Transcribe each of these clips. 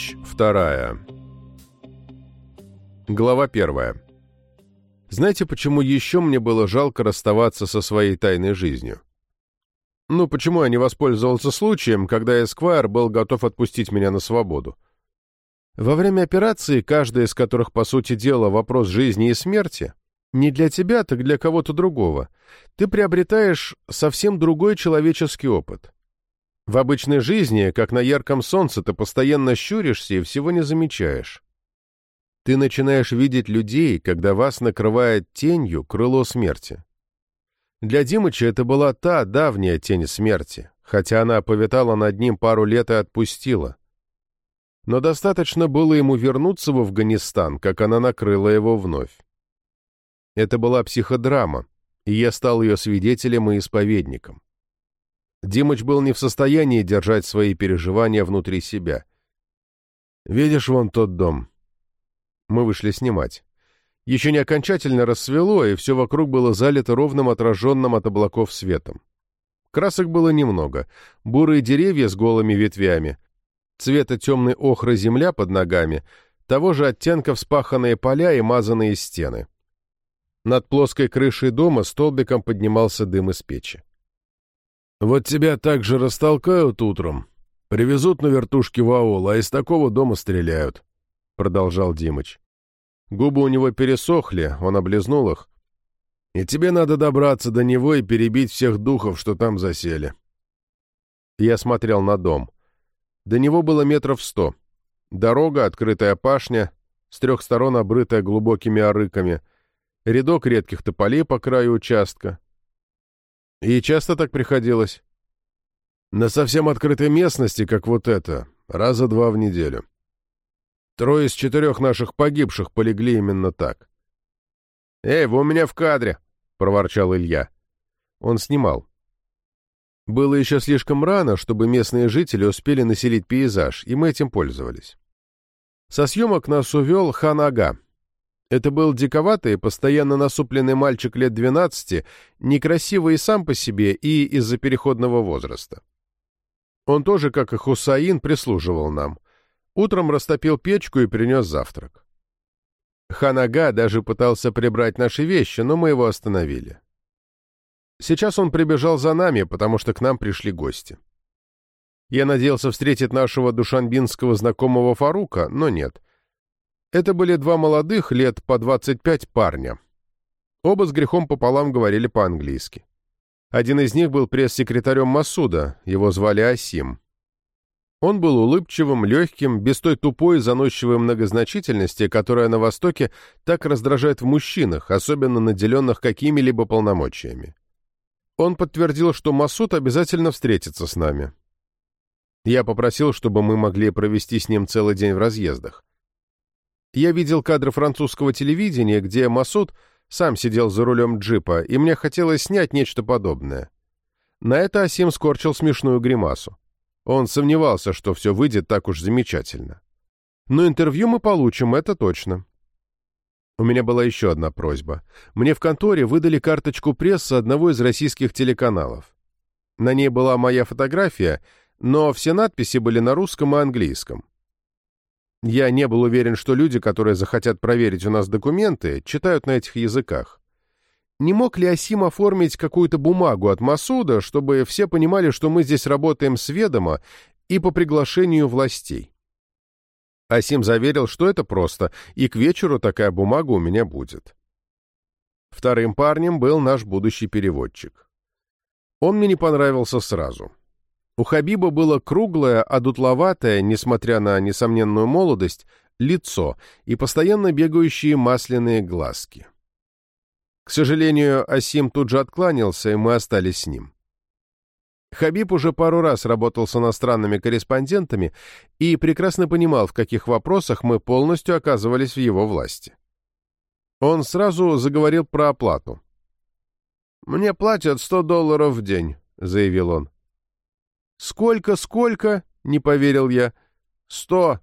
Ночь вторая. Глава первая. Знаете, почему еще мне было жалко расставаться со своей тайной жизнью? Ну, почему я не воспользовался случаем, когда Эсквайр был готов отпустить меня на свободу? Во время операции, каждая из которых, по сути дела, вопрос жизни и смерти, не для тебя, так для кого-то другого, ты приобретаешь совсем другой человеческий опыт. В обычной жизни, как на ярком солнце, ты постоянно щуришься и всего не замечаешь. Ты начинаешь видеть людей, когда вас накрывает тенью крыло смерти. Для Димыча это была та давняя тень смерти, хотя она повитала над ним пару лет и отпустила. Но достаточно было ему вернуться в Афганистан, как она накрыла его вновь. Это была психодрама, и я стал ее свидетелем и исповедником. Димыч был не в состоянии держать свои переживания внутри себя. «Видишь вон тот дом?» Мы вышли снимать. Еще не окончательно рассвело, и все вокруг было залито ровным отраженным от облаков светом. Красок было немного. Бурые деревья с голыми ветвями, цвета темной охры земля под ногами, того же оттенка вспаханные поля и мазанные стены. Над плоской крышей дома столбиком поднимался дым из печи. Вот тебя также растолкают утром, привезут на вертушке в аул, а из такого дома стреляют», — продолжал Димыч. Губы у него пересохли, он облизнул их. «И тебе надо добраться до него и перебить всех духов, что там засели». Я смотрел на дом. До него было метров сто. Дорога, открытая пашня, с трех сторон обрытая глубокими арыками, рядок редких тополей по краю участка, и часто так приходилось? На совсем открытой местности, как вот это, раза два в неделю. Трое из четырех наших погибших полегли именно так. «Эй, вы у меня в кадре!» — проворчал Илья. Он снимал. Было еще слишком рано, чтобы местные жители успели населить пейзаж, и мы этим пользовались. Со съемок нас увел хан Ага, это был диковатый, постоянно насупленный мальчик лет 12, некрасивый и сам по себе, и из-за переходного возраста. Он тоже, как и Хусаин, прислуживал нам. Утром растопил печку и принес завтрак. Ханага даже пытался прибрать наши вещи, но мы его остановили. Сейчас он прибежал за нами, потому что к нам пришли гости. Я надеялся встретить нашего душанбинского знакомого Фарука, но нет — это были два молодых, лет по 25 парня. Оба с грехом пополам говорили по-английски. Один из них был пресс-секретарем Масуда, его звали Асим. Он был улыбчивым, легким, без той тупой заносчивой многозначительности, которая на Востоке так раздражает в мужчинах, особенно наделенных какими-либо полномочиями. Он подтвердил, что Масуд обязательно встретится с нами. Я попросил, чтобы мы могли провести с ним целый день в разъездах. Я видел кадры французского телевидения, где Масуд сам сидел за рулем джипа, и мне хотелось снять нечто подобное. На это Асим скорчил смешную гримасу. Он сомневался, что все выйдет так уж замечательно. Но интервью мы получим, это точно. У меня была еще одна просьба. Мне в конторе выдали карточку прессы одного из российских телеканалов. На ней была моя фотография, но все надписи были на русском и английском. Я не был уверен, что люди, которые захотят проверить у нас документы, читают на этих языках. Не мог ли Асим оформить какую-то бумагу от Масуда, чтобы все понимали, что мы здесь работаем с ведома и по приглашению властей? Асим заверил, что это просто, и к вечеру такая бумага у меня будет. Вторым парнем был наш будущий переводчик. Он мне не понравился сразу. У Хабиба было круглое, одутловатое, несмотря на несомненную молодость, лицо и постоянно бегающие масляные глазки. К сожалению, Асим тут же откланялся, и мы остались с ним. Хабиб уже пару раз работал с иностранными корреспондентами и прекрасно понимал, в каких вопросах мы полностью оказывались в его власти. Он сразу заговорил про оплату. «Мне платят 100 долларов в день», — заявил он. «Сколько, сколько?» — не поверил я. «Сто.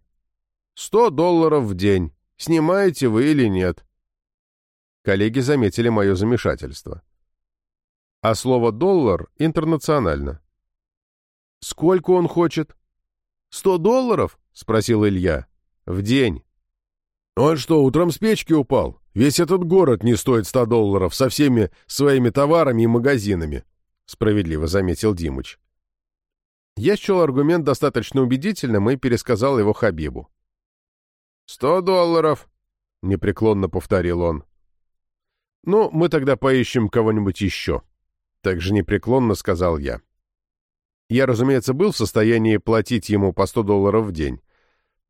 Сто долларов в день. Снимаете вы или нет?» Коллеги заметили мое замешательство. А слово «доллар» интернационально. «Сколько он хочет?» «Сто долларов?» — спросил Илья. «В день». «Он что, утром с печки упал? Весь этот город не стоит ста долларов со всеми своими товарами и магазинами», — справедливо заметил Димыч. Я счел аргумент достаточно убедительным и пересказал его Хабибу. «Сто долларов», — непреклонно повторил он. «Ну, мы тогда поищем кого-нибудь еще», — также непреклонно сказал я. Я, разумеется, был в состоянии платить ему по сто долларов в день,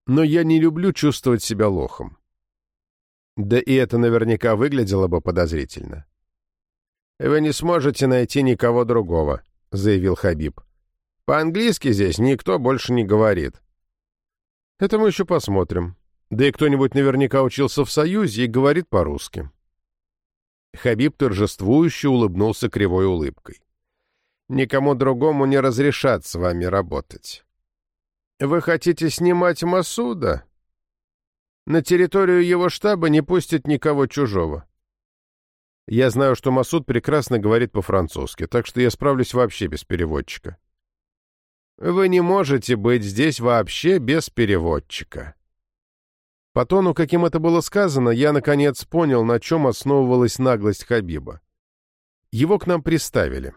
но я не люблю чувствовать себя лохом. Да и это наверняка выглядело бы подозрительно. «Вы не сможете найти никого другого», — заявил Хабиб. По-английски здесь никто больше не говорит. Это мы еще посмотрим. Да и кто-нибудь наверняка учился в Союзе и говорит по-русски. Хабиб торжествующе улыбнулся кривой улыбкой. Никому другому не разрешат с вами работать. Вы хотите снимать Масуда? На территорию его штаба не пустят никого чужого. Я знаю, что Масуд прекрасно говорит по-французски, так что я справлюсь вообще без переводчика. Вы не можете быть здесь вообще без переводчика. По тону, каким это было сказано, я, наконец, понял, на чем основывалась наглость Хабиба. Его к нам приставили.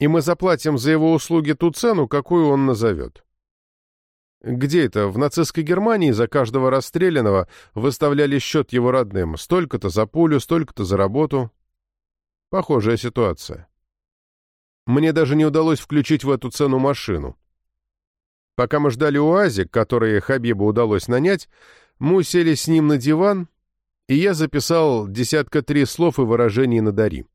И мы заплатим за его услуги ту цену, какую он назовет. Где это? В нацистской Германии за каждого расстрелянного выставляли счет его родным. Столько-то за пулю, столько-то за работу. Похожая ситуация. Мне даже не удалось включить в эту цену машину. Пока мы ждали УАЗик, который Хабибу удалось нанять, мы усели с ним на диван, и я записал десятка три слов и выражений на Дари.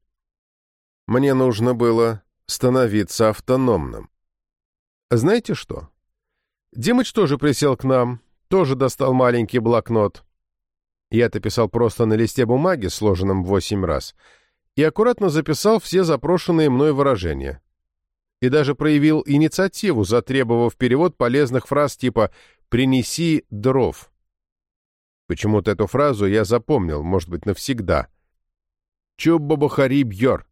Мне нужно было становиться автономным. Знаете что? Димыч тоже присел к нам, тоже достал маленький блокнот. Я-то писал просто на листе бумаги, сложенном восемь раз — и аккуратно записал все запрошенные мной выражения. И даже проявил инициативу, затребовав перевод полезных фраз типа «принеси дров». Почему-то эту фразу я запомнил, может быть, навсегда. «Чуббабахари бьер».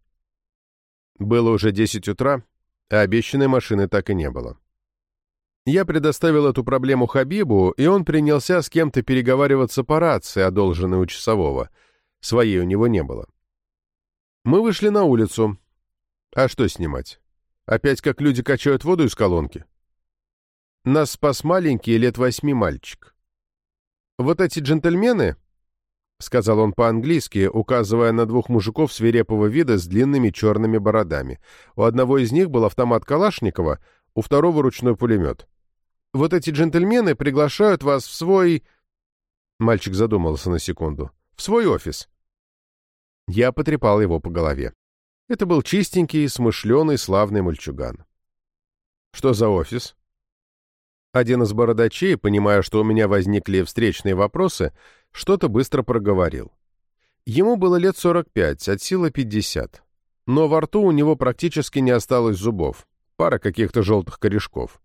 Было уже десять утра, а обещанной машины так и не было. Я предоставил эту проблему Хабибу, и он принялся с кем-то переговариваться по рации, одолженной у часового. Своей у него не было. Мы вышли на улицу. А что снимать? Опять как люди качают воду из колонки? Нас спас маленький, лет восьми мальчик. Вот эти джентльмены, — сказал он по-английски, указывая на двух мужиков свирепого вида с длинными черными бородами. У одного из них был автомат Калашникова, у второго ручной пулемет. «Вот эти джентльмены приглашают вас в свой...» Мальчик задумался на секунду. «В свой офис. Я потрепал его по голове. Это был чистенький, смышленый, славный мальчуган. «Что за офис?» Один из бородачей, понимая, что у меня возникли встречные вопросы, что-то быстро проговорил. Ему было лет 45, от силы 50. Но во рту у него практически не осталось зубов, пара каких-то желтых корешков.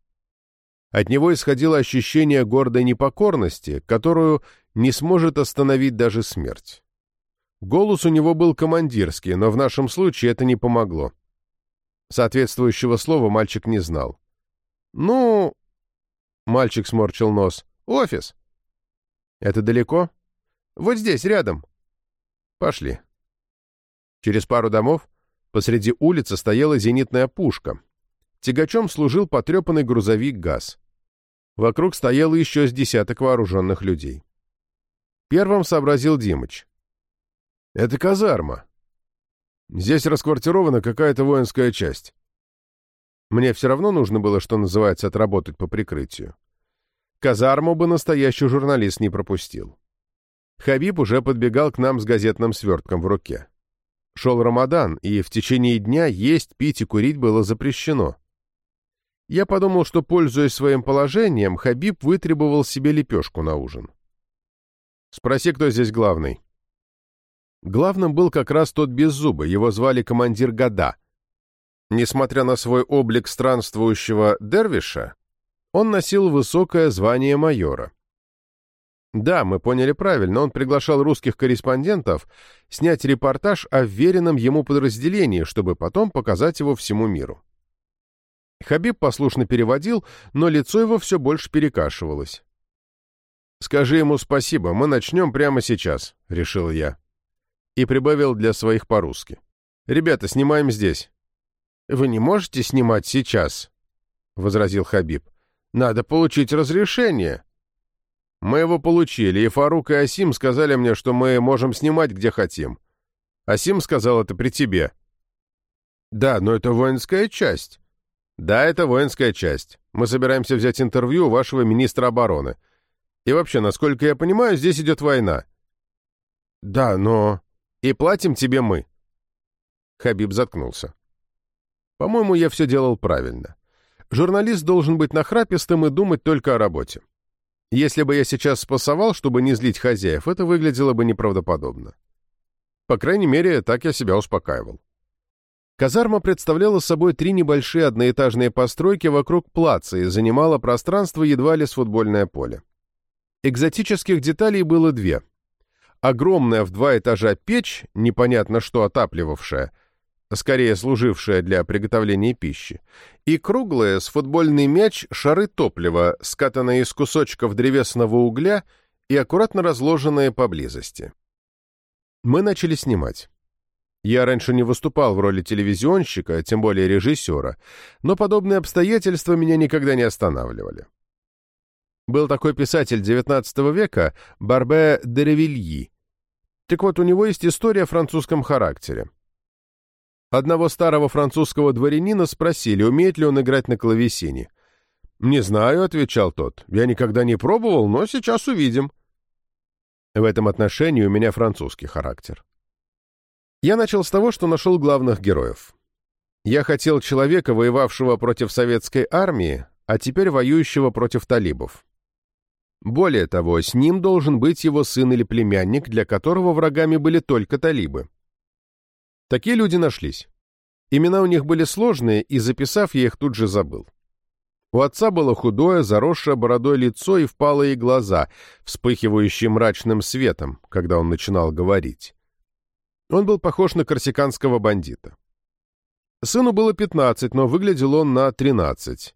От него исходило ощущение гордой непокорности, которую не сможет остановить даже смерть. Голос у него был командирский, но в нашем случае это не помогло. Соответствующего слова мальчик не знал. «Ну...» — мальчик сморчил нос. «Офис». «Это далеко?» «Вот здесь, рядом». «Пошли». Через пару домов посреди улицы стояла зенитная пушка. Тягачом служил потрепанный грузовик ГАЗ. Вокруг стояло еще с десяток вооруженных людей. Первым сообразил Димыч. Это казарма. Здесь расквартирована какая-то воинская часть. Мне все равно нужно было, что называется, отработать по прикрытию. Казарму бы настоящий журналист не пропустил. Хабиб уже подбегал к нам с газетным свертком в руке. Шел Рамадан, и в течение дня есть, пить и курить было запрещено. Я подумал, что, пользуясь своим положением, Хабиб вытребовал себе лепешку на ужин. «Спроси, кто здесь главный». Главным был как раз тот беззубый, его звали командир Гада. Несмотря на свой облик странствующего дервиша, он носил высокое звание майора. Да, мы поняли правильно, он приглашал русских корреспондентов снять репортаж о веренном ему подразделении, чтобы потом показать его всему миру. Хабиб послушно переводил, но лицо его все больше перекашивалось. «Скажи ему спасибо, мы начнем прямо сейчас», — решил я. И прибавил для своих по-русски. «Ребята, снимаем здесь». «Вы не можете снимать сейчас», — возразил Хабиб. «Надо получить разрешение». «Мы его получили, и Фарук и Асим сказали мне, что мы можем снимать, где хотим. Асим сказал это при тебе». «Да, но это воинская часть». «Да, это воинская часть. Мы собираемся взять интервью у вашего министра обороны. И вообще, насколько я понимаю, здесь идет война». «Да, но...» «И платим тебе мы». Хабиб заткнулся. «По-моему, я все делал правильно. Журналист должен быть нахрапистым и думать только о работе. Если бы я сейчас спасовал, чтобы не злить хозяев, это выглядело бы неправдоподобно. По крайней мере, так я себя успокаивал. Казарма представляла собой три небольшие одноэтажные постройки вокруг плаца и занимала пространство едва ли с футбольное поле. Экзотических деталей было две. Огромная в два этажа печь, непонятно что отапливавшая, скорее служившая для приготовления пищи, и круглые с футбольный мяч шары топлива, скатанные из кусочков древесного угля и аккуратно разложенные поблизости. Мы начали снимать. Я раньше не выступал в роли телевизионщика, тем более режиссера, но подобные обстоятельства меня никогда не останавливали. Был такой писатель XIX века Барбе Деревильи. Так вот, у него есть история о французском характере. Одного старого французского дворянина спросили, умеет ли он играть на клавесине. «Не знаю», — отвечал тот. «Я никогда не пробовал, но сейчас увидим». В этом отношении у меня французский характер. Я начал с того, что нашел главных героев. Я хотел человека, воевавшего против советской армии, а теперь воюющего против талибов. Более того, с ним должен быть его сын или племянник, для которого врагами были только талибы. Такие люди нашлись. Имена у них были сложные, и, записав, я их тут же забыл. У отца было худое, заросшее бородой лицо и впалые глаза, вспыхивающие мрачным светом, когда он начинал говорить. Он был похож на корсиканского бандита. Сыну было 15, но выглядел он на 13.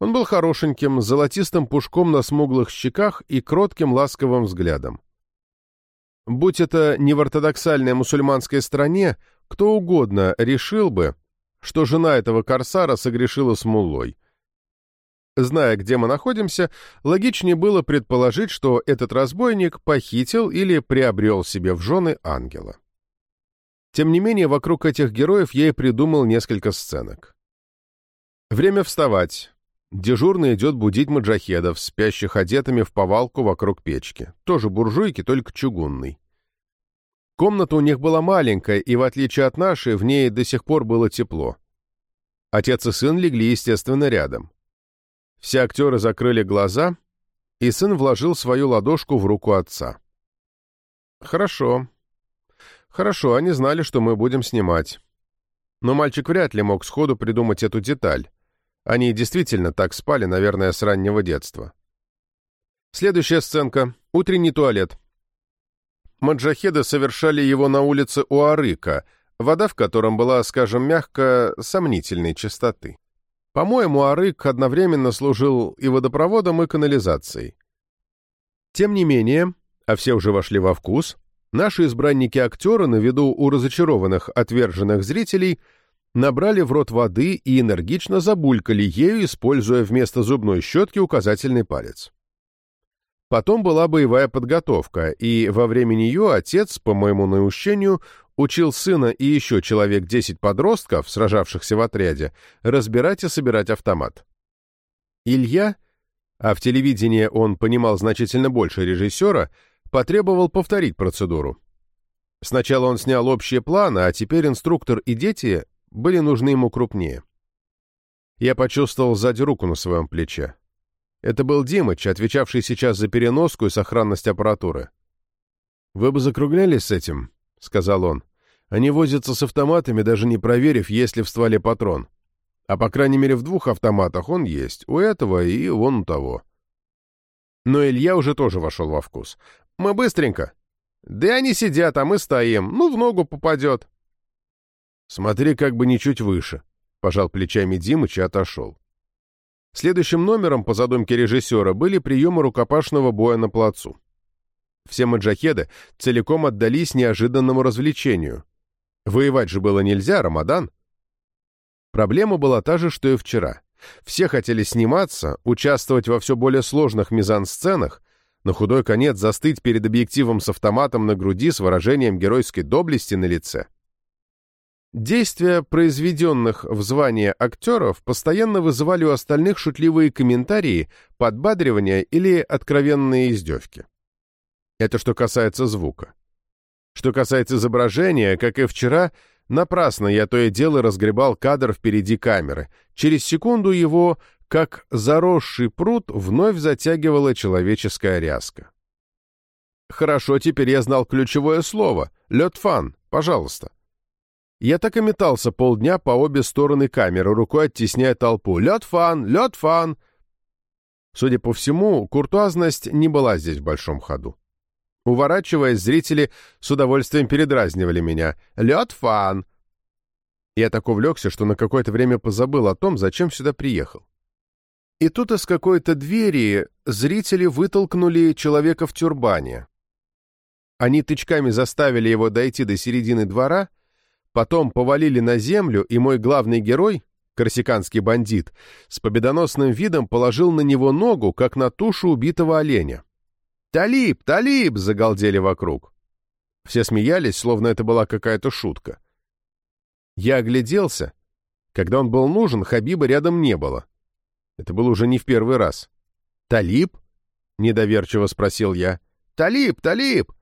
Он был хорошеньким, с золотистым пушком на смуглых щеках и кротким ласковым взглядом. Будь это не в ортодоксальной мусульманской стране, кто угодно решил бы, что жена этого корсара согрешила с муллой. Зная, где мы находимся, логичнее было предположить, что этот разбойник похитил или приобрел себе в жены ангела. Тем не менее, вокруг этих героев я и придумал несколько сценок. Время вставать. Дежурный идет будить маджахедов, спящих одетыми в повалку вокруг печки. Тоже буржуйки, только чугунный. Комната у них была маленькая, и, в отличие от нашей, в ней до сих пор было тепло. Отец и сын легли, естественно, рядом. Все актеры закрыли глаза, и сын вложил свою ладошку в руку отца. «Хорошо», Хорошо, они знали, что мы будем снимать. Но мальчик вряд ли мог сходу придумать эту деталь. Они действительно так спали, наверное, с раннего детства. Следующая сценка. Утренний туалет. Маджахеды совершали его на улице Уарыка, вода в котором была, скажем мягко, сомнительной чистоты. По-моему, Арык одновременно служил и водопроводом, и канализацией. Тем не менее, а все уже вошли во вкус, Наши избранники-актеры на виду у разочарованных, отверженных зрителей набрали в рот воды и энергично забулькали ею, используя вместо зубной щетки указательный палец. Потом была боевая подготовка, и во время нее отец, по моему наущению, учил сына и еще человек 10 подростков, сражавшихся в отряде, разбирать и собирать автомат. Илья, а в телевидении он понимал значительно больше режиссера, потребовал повторить процедуру. Сначала он снял общие планы, а теперь инструктор и дети были нужны ему крупнее. Я почувствовал сзади руку на своем плече. Это был Димыч, отвечавший сейчас за переноску и сохранность аппаратуры. «Вы бы закруглялись с этим», — сказал он. «Они возятся с автоматами, даже не проверив, есть ли в стволе патрон. А по крайней мере в двух автоматах он есть, у этого и вон у того». Но Илья уже тоже вошел во вкус. Мы быстренько. Да они сидят, а мы стоим. Ну, в ногу попадет. Смотри, как бы не чуть выше, — пожал плечами Димыч и отошел. Следующим номером, по задумке режиссера, были приемы рукопашного боя на плацу. Все маджахеды целиком отдались неожиданному развлечению. Воевать же было нельзя, Рамадан. Проблема была та же, что и вчера. Все хотели сниматься, участвовать во все более сложных мизансценах, на худой конец застыть перед объективом с автоматом на груди с выражением геройской доблести на лице. Действия произведенных в звание актеров постоянно вызывали у остальных шутливые комментарии, подбадривания или откровенные издевки. Это что касается звука. Что касается изображения, как и вчера, напрасно я то и дело разгребал кадр впереди камеры. Через секунду его, как заросший пруд, вновь затягивала человеческая ряска. Хорошо, теперь я знал ключевое слово. Лед-фан, пожалуйста. Я так и метался полдня по обе стороны камеры, рукой оттесняя толпу. Лед-фан, лед-фан. Судя по всему, куртуазность не была здесь в большом ходу. Уворачиваясь, зрители с удовольствием передразнивали меня. «Лед фан!» Я так увлекся, что на какое-то время позабыл о том, зачем сюда приехал. И тут из какой-то двери зрители вытолкнули человека в тюрбане. Они тычками заставили его дойти до середины двора, потом повалили на землю, и мой главный герой, корсиканский бандит, с победоносным видом положил на него ногу, как на тушу убитого оленя. «Талиб! Талиб!» — загалдели вокруг. Все смеялись, словно это была какая-то шутка. Я огляделся. Когда он был нужен, Хабиба рядом не было. Это было уже не в первый раз. «Талиб?» — недоверчиво спросил я. «Талиб! Талиб!»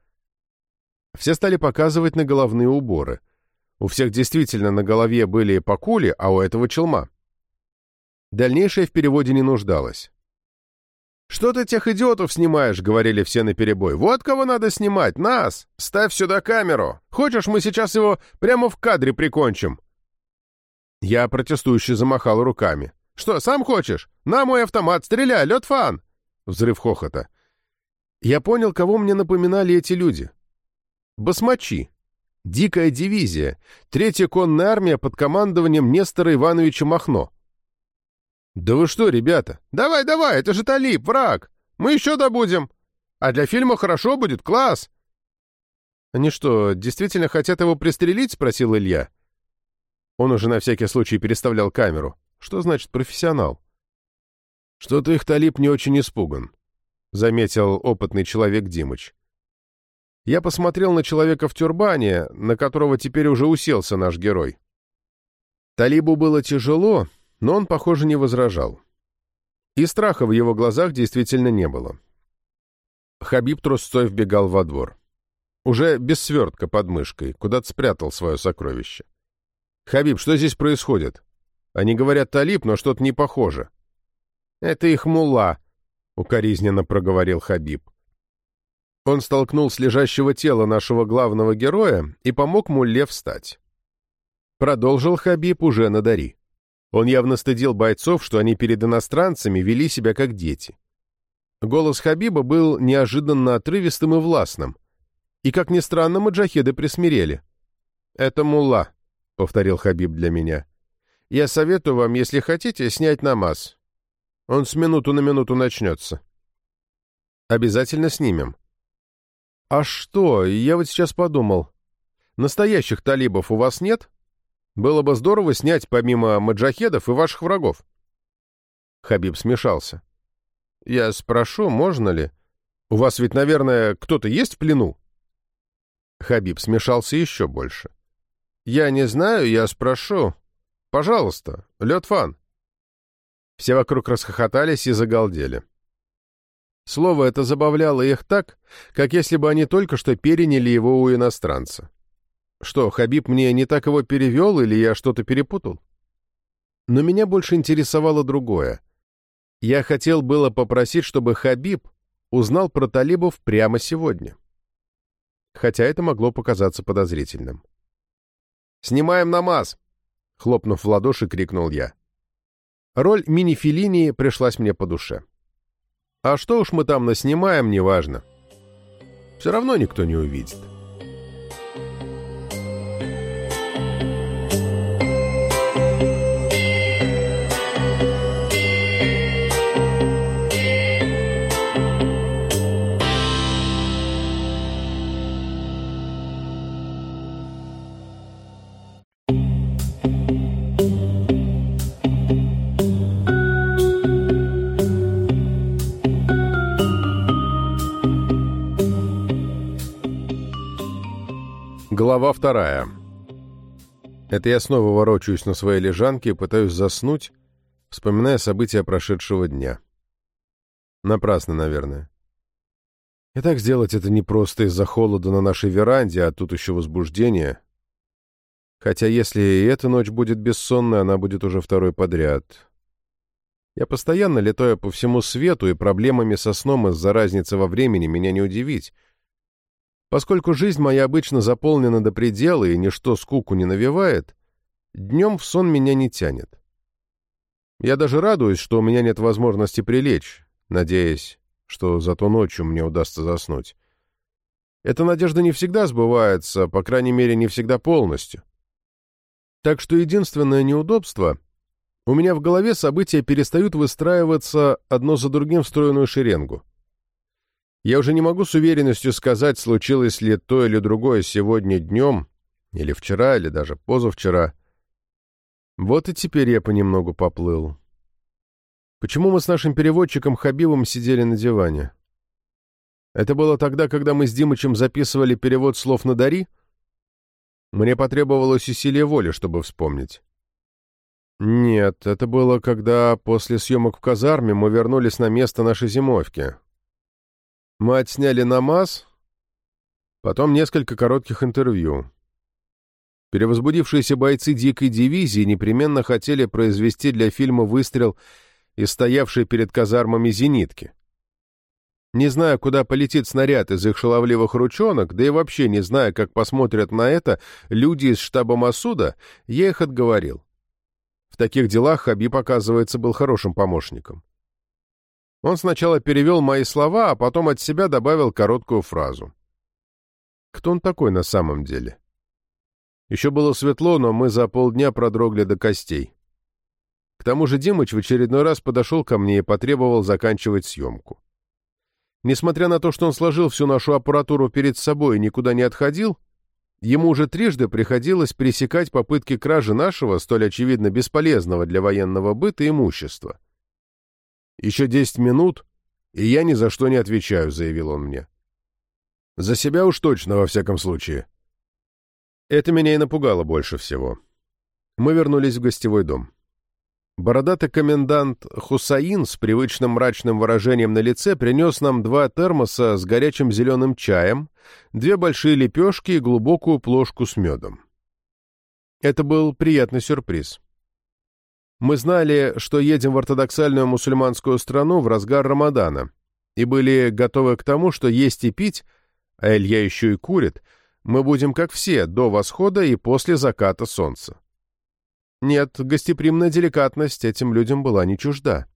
Все стали показывать на головные уборы. У всех действительно на голове были покули, а у этого челма. Дальнейшее в переводе не нуждалось. «Что ты тех идиотов снимаешь?» — говорили все наперебой. «Вот кого надо снимать! Нас! Ставь сюда камеру! Хочешь, мы сейчас его прямо в кадре прикончим?» Я протестующе замахал руками. «Что, сам хочешь? На мой автомат, стреляй, лед фан!» Взрыв хохота. Я понял, кого мне напоминали эти люди. Басмачи. Дикая дивизия. Третья конная армия под командованием Нестора Ивановича Махно. «Да вы что, ребята? Давай, давай, это же Талиб, враг! Мы еще добудем! А для фильма хорошо будет, класс!» «Они что, действительно хотят его пристрелить?» — спросил Илья. Он уже на всякий случай переставлял камеру. Что значит профессионал? «Что-то их Талиб не очень испуган», — заметил опытный человек Димыч. Я посмотрел на человека в тюрбане, на которого теперь уже уселся наш герой. Талибу было тяжело, но он, похоже, не возражал. И страха в его глазах действительно не было. Хабиб трусцой вбегал во двор. Уже без свертка под мышкой, куда-то спрятал свое сокровище. «Хабиб, что здесь происходит? Они говорят талиб, но что-то не похоже». «Это их мулла», — укоризненно проговорил Хабиб. Он столкнул с лежащего тела нашего главного героя и помог мулле встать. Продолжил Хабиб уже на Дари. Он явно стыдил бойцов, что они перед иностранцами вели себя как дети. Голос Хабиба был неожиданно отрывистым и властным. И, как ни странно, маджахеды присмирели. «Это мулла», — повторил Хабиб для меня. «Я советую вам, если хотите, снять намаз. Он с минуту на минуту начнется». «Обязательно снимем». «А что, я вот сейчас подумал. Настоящих талибов у вас нет?» Было бы здорово снять помимо маджахедов и ваших врагов. Хабиб смешался. Я спрошу, можно ли? У вас ведь, наверное, кто-то есть в плену? Хабиб смешался еще больше. Я не знаю, я спрошу. Пожалуйста, Лётфан. Все вокруг расхохотались и загалдели. Слово это забавляло их так, как если бы они только что переняли его у иностранца. Что, Хабиб мне не так его перевел, или я что-то перепутал? Но меня больше интересовало другое. Я хотел было попросить, чтобы Хабиб узнал про талибов прямо сегодня. Хотя это могло показаться подозрительным. «Снимаем намаз!» — хлопнув в ладоши, крикнул я. Роль мини-филини пришлась мне по душе. А что уж мы там наснимаем, неважно. Все равно никто не увидит. Глава вторая. Это я снова ворочаюсь на своей лежанке и пытаюсь заснуть, вспоминая события прошедшего дня. Напрасно, наверное. И так сделать это не просто из-за холода на нашей веранде, а тут еще возбуждение. Хотя если и эта ночь будет бессонной, она будет уже второй подряд. Я постоянно летаю по всему свету, и проблемами со сном из-за разницы во времени меня не удивить. Поскольку жизнь моя обычно заполнена до предела и ничто скуку не навевает, днем в сон меня не тянет. Я даже радуюсь, что у меня нет возможности прилечь, надеясь, что зато ночью мне удастся заснуть. Эта надежда не всегда сбывается, по крайней мере, не всегда полностью. Так что единственное неудобство — у меня в голове события перестают выстраиваться одно за другим в стройную шеренгу. Я уже не могу с уверенностью сказать, случилось ли то или другое сегодня днем, или вчера, или даже позавчера. Вот и теперь я понемногу поплыл. Почему мы с нашим переводчиком Хабибом сидели на диване? Это было тогда, когда мы с Димычем записывали перевод слов на Дари? Мне потребовалось усилие воли, чтобы вспомнить. Нет, это было, когда после съемок в казарме мы вернулись на место нашей зимовки. Мы отсняли намаз, потом несколько коротких интервью. Перевозбудившиеся бойцы дикой дивизии непременно хотели произвести для фильма выстрел из стоявшей перед казармами зенитки. Не зная, куда полетит снаряд из их шаловливых ручонок, да и вообще не зная, как посмотрят на это люди из штаба Масуда, я их отговорил. В таких делах Хабиб, оказывается, был хорошим помощником. Он сначала перевел мои слова, а потом от себя добавил короткую фразу. Кто он такой на самом деле? Еще было светло, но мы за полдня продрогли до костей. К тому же Димыч в очередной раз подошел ко мне и потребовал заканчивать съемку. Несмотря на то, что он сложил всю нашу аппаратуру перед собой и никуда не отходил, Ему уже трижды приходилось пресекать попытки кражи нашего, столь очевидно бесполезного для военного быта, имущества. «Еще десять минут, и я ни за что не отвечаю», — заявил он мне. «За себя уж точно, во всяком случае». Это меня и напугало больше всего. Мы вернулись в гостевой дом. Бородатый комендант Хусаин с привычным мрачным выражением на лице принес нам два термоса с горячим зеленым чаем, две большие лепешки и глубокую плошку с медом. Это был приятный сюрприз. Мы знали, что едем в ортодоксальную мусульманскую страну в разгар Рамадана, и были готовы к тому, что есть и пить, а Илья еще и курит, мы будем как все, до восхода и после заката солнца. Нет, гостеприимная деликатность этим людям была не чужда.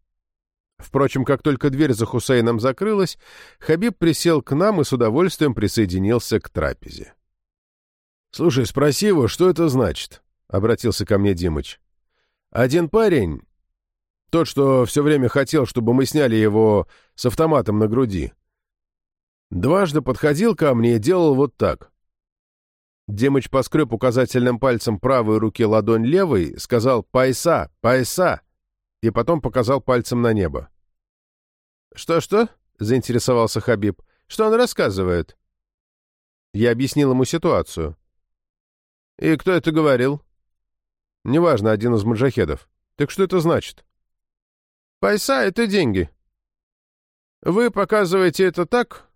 Впрочем, как только дверь за Хусейном закрылась, Хабиб присел к нам и с удовольствием присоединился к трапезе. «Слушай, спроси его, что это значит?» — обратился ко мне Димыч. «Один парень, тот, что все время хотел, чтобы мы сняли его с автоматом на груди, дважды подходил ко мне и делал вот так. Демыч поскреб указательным пальцем правой руки ладонь левой, сказал «Пайса! Пайса!» и потом показал пальцем на небо. «Что-что?» — заинтересовался Хабиб. «Что он рассказывает?» Я объяснил ему ситуацию. «И кто это говорил?» «Неважно, один из маджахедов. Так что это значит?» «Пайса — это деньги. Вы показываете это так,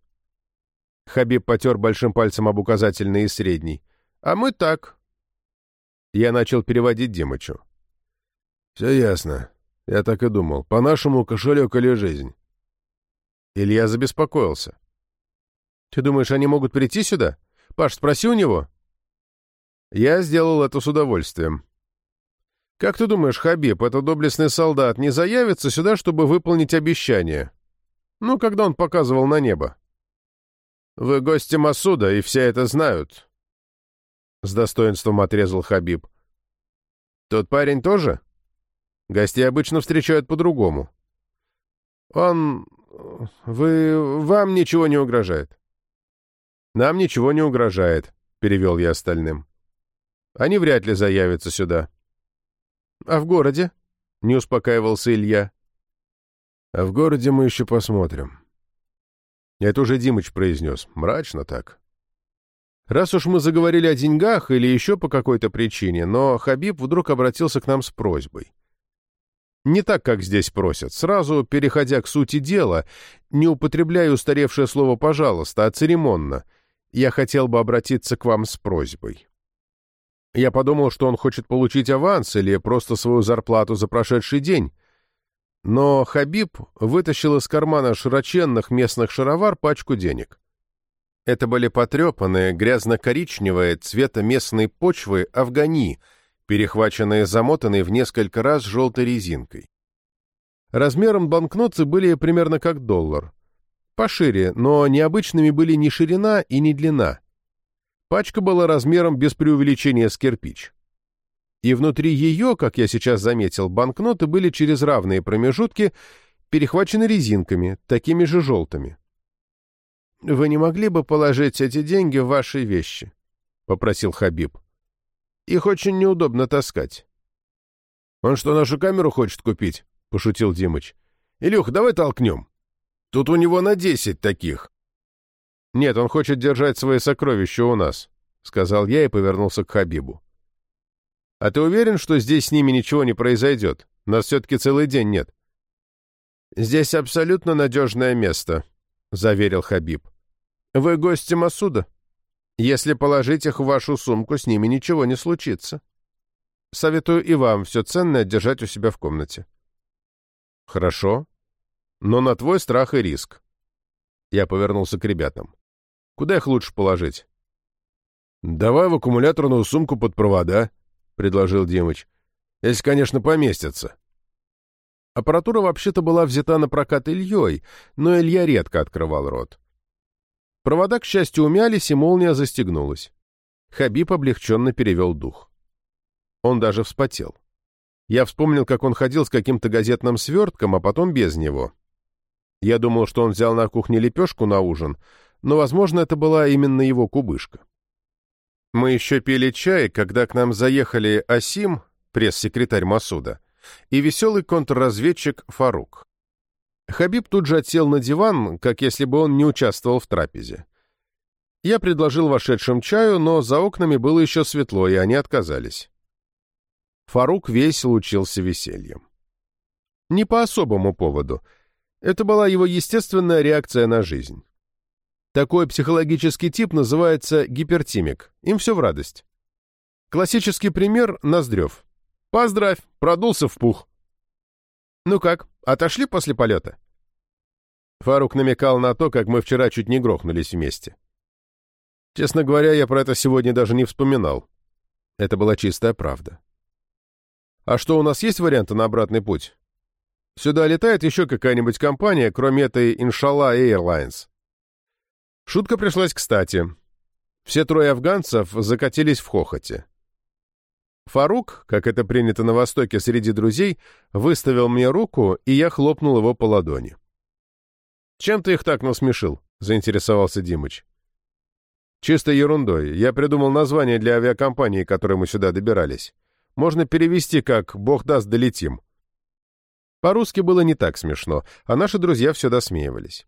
Хабиб потер большим пальцем об указательный и средний. «А мы так». Я начал переводить Димычу. «Все ясно. Я так и думал. По-нашему, кошелек или жизнь?» Илья забеспокоился. «Ты думаешь, они могут прийти сюда? Паш, спроси у него». Я сделал это с удовольствием. «Как ты думаешь, Хабиб, этот доблестный солдат, не заявится сюда, чтобы выполнить обещание? Ну, когда он показывал на небо?» «Вы гости Масуда, и все это знают», — с достоинством отрезал Хабиб. «Тот парень тоже? Гостей обычно встречают по-другому». «Он... Вы... Вам ничего не угрожает». «Нам ничего не угрожает», — перевел я остальным. «Они вряд ли заявятся сюда». «А в городе?» — не успокаивался Илья. «А в городе мы еще посмотрим», это уже Димыч произнес. Мрачно так. Раз уж мы заговорили о деньгах или еще по какой-то причине, но Хабиб вдруг обратился к нам с просьбой. Не так, как здесь просят, сразу переходя к сути дела, не употребляя устаревшее слово «пожалуйста», а церемонно. Я хотел бы обратиться к вам с просьбой. Я подумал, что он хочет получить аванс или просто свою зарплату за прошедший день. Но Хабиб вытащил из кармана широченных местных шаровар пачку денег. Это были потрепанные, грязно-коричневые, цвета местной почвы афгани, перехваченные замотанные в несколько раз желтой резинкой. Размером банкноты были примерно как доллар. Пошире, но необычными были ни ширина и ни длина. Пачка была размером без преувеличения с кирпич. И внутри ее, как я сейчас заметил, банкноты были через равные промежутки перехвачены резинками, такими же желтыми. «Вы не могли бы положить эти деньги в ваши вещи?» — попросил Хабиб. «Их очень неудобно таскать». «Он что, нашу камеру хочет купить?» — пошутил Димыч. «Илюх, давай толкнем. Тут у него на десять таких». «Нет, он хочет держать свои сокровища у нас», — сказал я и повернулся к Хабибу. «А ты уверен, что здесь с ними ничего не произойдет? Нас все-таки целый день нет». «Здесь абсолютно надежное место», — заверил Хабиб. «Вы гости Масуда. Если положить их в вашу сумку, с ними ничего не случится. Советую и вам все ценное держать у себя в комнате». «Хорошо. Но на твой страх и риск». Я повернулся к ребятам. «Куда их лучше положить?» «Давай в аккумуляторную сумку под провода», — предложил Димыч. «Если, конечно, поместится». Аппаратура вообще-то была взята на прокат Ильей, но Илья редко открывал рот. Провода, к счастью, умялись, и молния застегнулась. Хабиб облегченно перевел дух. Он даже вспотел. Я вспомнил, как он ходил с каким-то газетным свертком, а потом без него. Я думал, что он взял на кухне лепешку на ужин, но, возможно, это была именно его кубышка. Мы еще пили чай, когда к нам заехали Асим, пресс-секретарь Масуда, и веселый контрразведчик Фарук. Хабиб тут же отсел на диван, как если бы он не участвовал в трапезе. Я предложил вошедшим чаю, но за окнами было еще светло, и они отказались. Фарук весь лучился весельем. Не по особому поводу. Это была его естественная реакция на жизнь. Такой психологический тип называется гипертимик. Им все в радость. Классический пример — Ноздрев. Поздравь, продулся в пух. Ну как, отошли после полета? Фарук намекал на то, как мы вчера чуть не грохнулись вместе. Честно говоря, я про это сегодня даже не вспоминал. Это была чистая правда. А что, у нас есть варианты на обратный путь? Сюда летает еще какая-нибудь компания, кроме этой Inshallah Airlines. Шутка пришлась кстати. Все трое афганцев закатились в хохоте. Фарук, как это принято на Востоке среди друзей, выставил мне руку, и я хлопнул его по ладони. «Чем ты их так насмешил?» — заинтересовался Димыч. «Чисто ерундой. Я придумал название для авиакомпании, которой мы сюда добирались. Можно перевести как «Бог даст, долетим». По-русски было не так смешно, а наши друзья все досмеивались.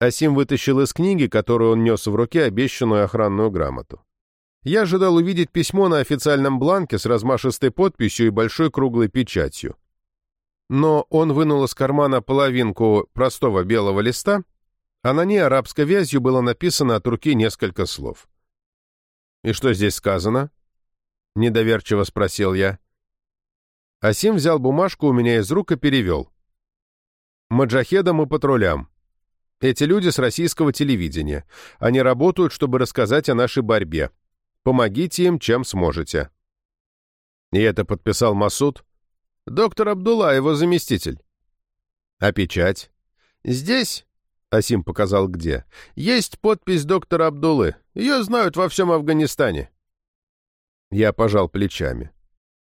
Асим вытащил из книги, которую он нес в руке, обещанную охранную грамоту. Я ожидал увидеть письмо на официальном бланке с размашистой подписью и большой круглой печатью. Но он вынул из кармана половинку простого белого листа, а на ней арабской вязью было написано от руки несколько слов. «И что здесь сказано?» — недоверчиво спросил я. Асим взял бумажку у меня из рук и перевел. «Маджахедам и патрулям. Эти люди с российского телевидения. Они работают, чтобы рассказать о нашей борьбе. Помогите им, чем сможете». И это подписал Масуд. «Доктор Абдулла, его заместитель». «А печать?» «Здесь», — Асим показал где, — «есть подпись доктора Абдуллы. Ее знают во всем Афганистане». Я пожал плечами.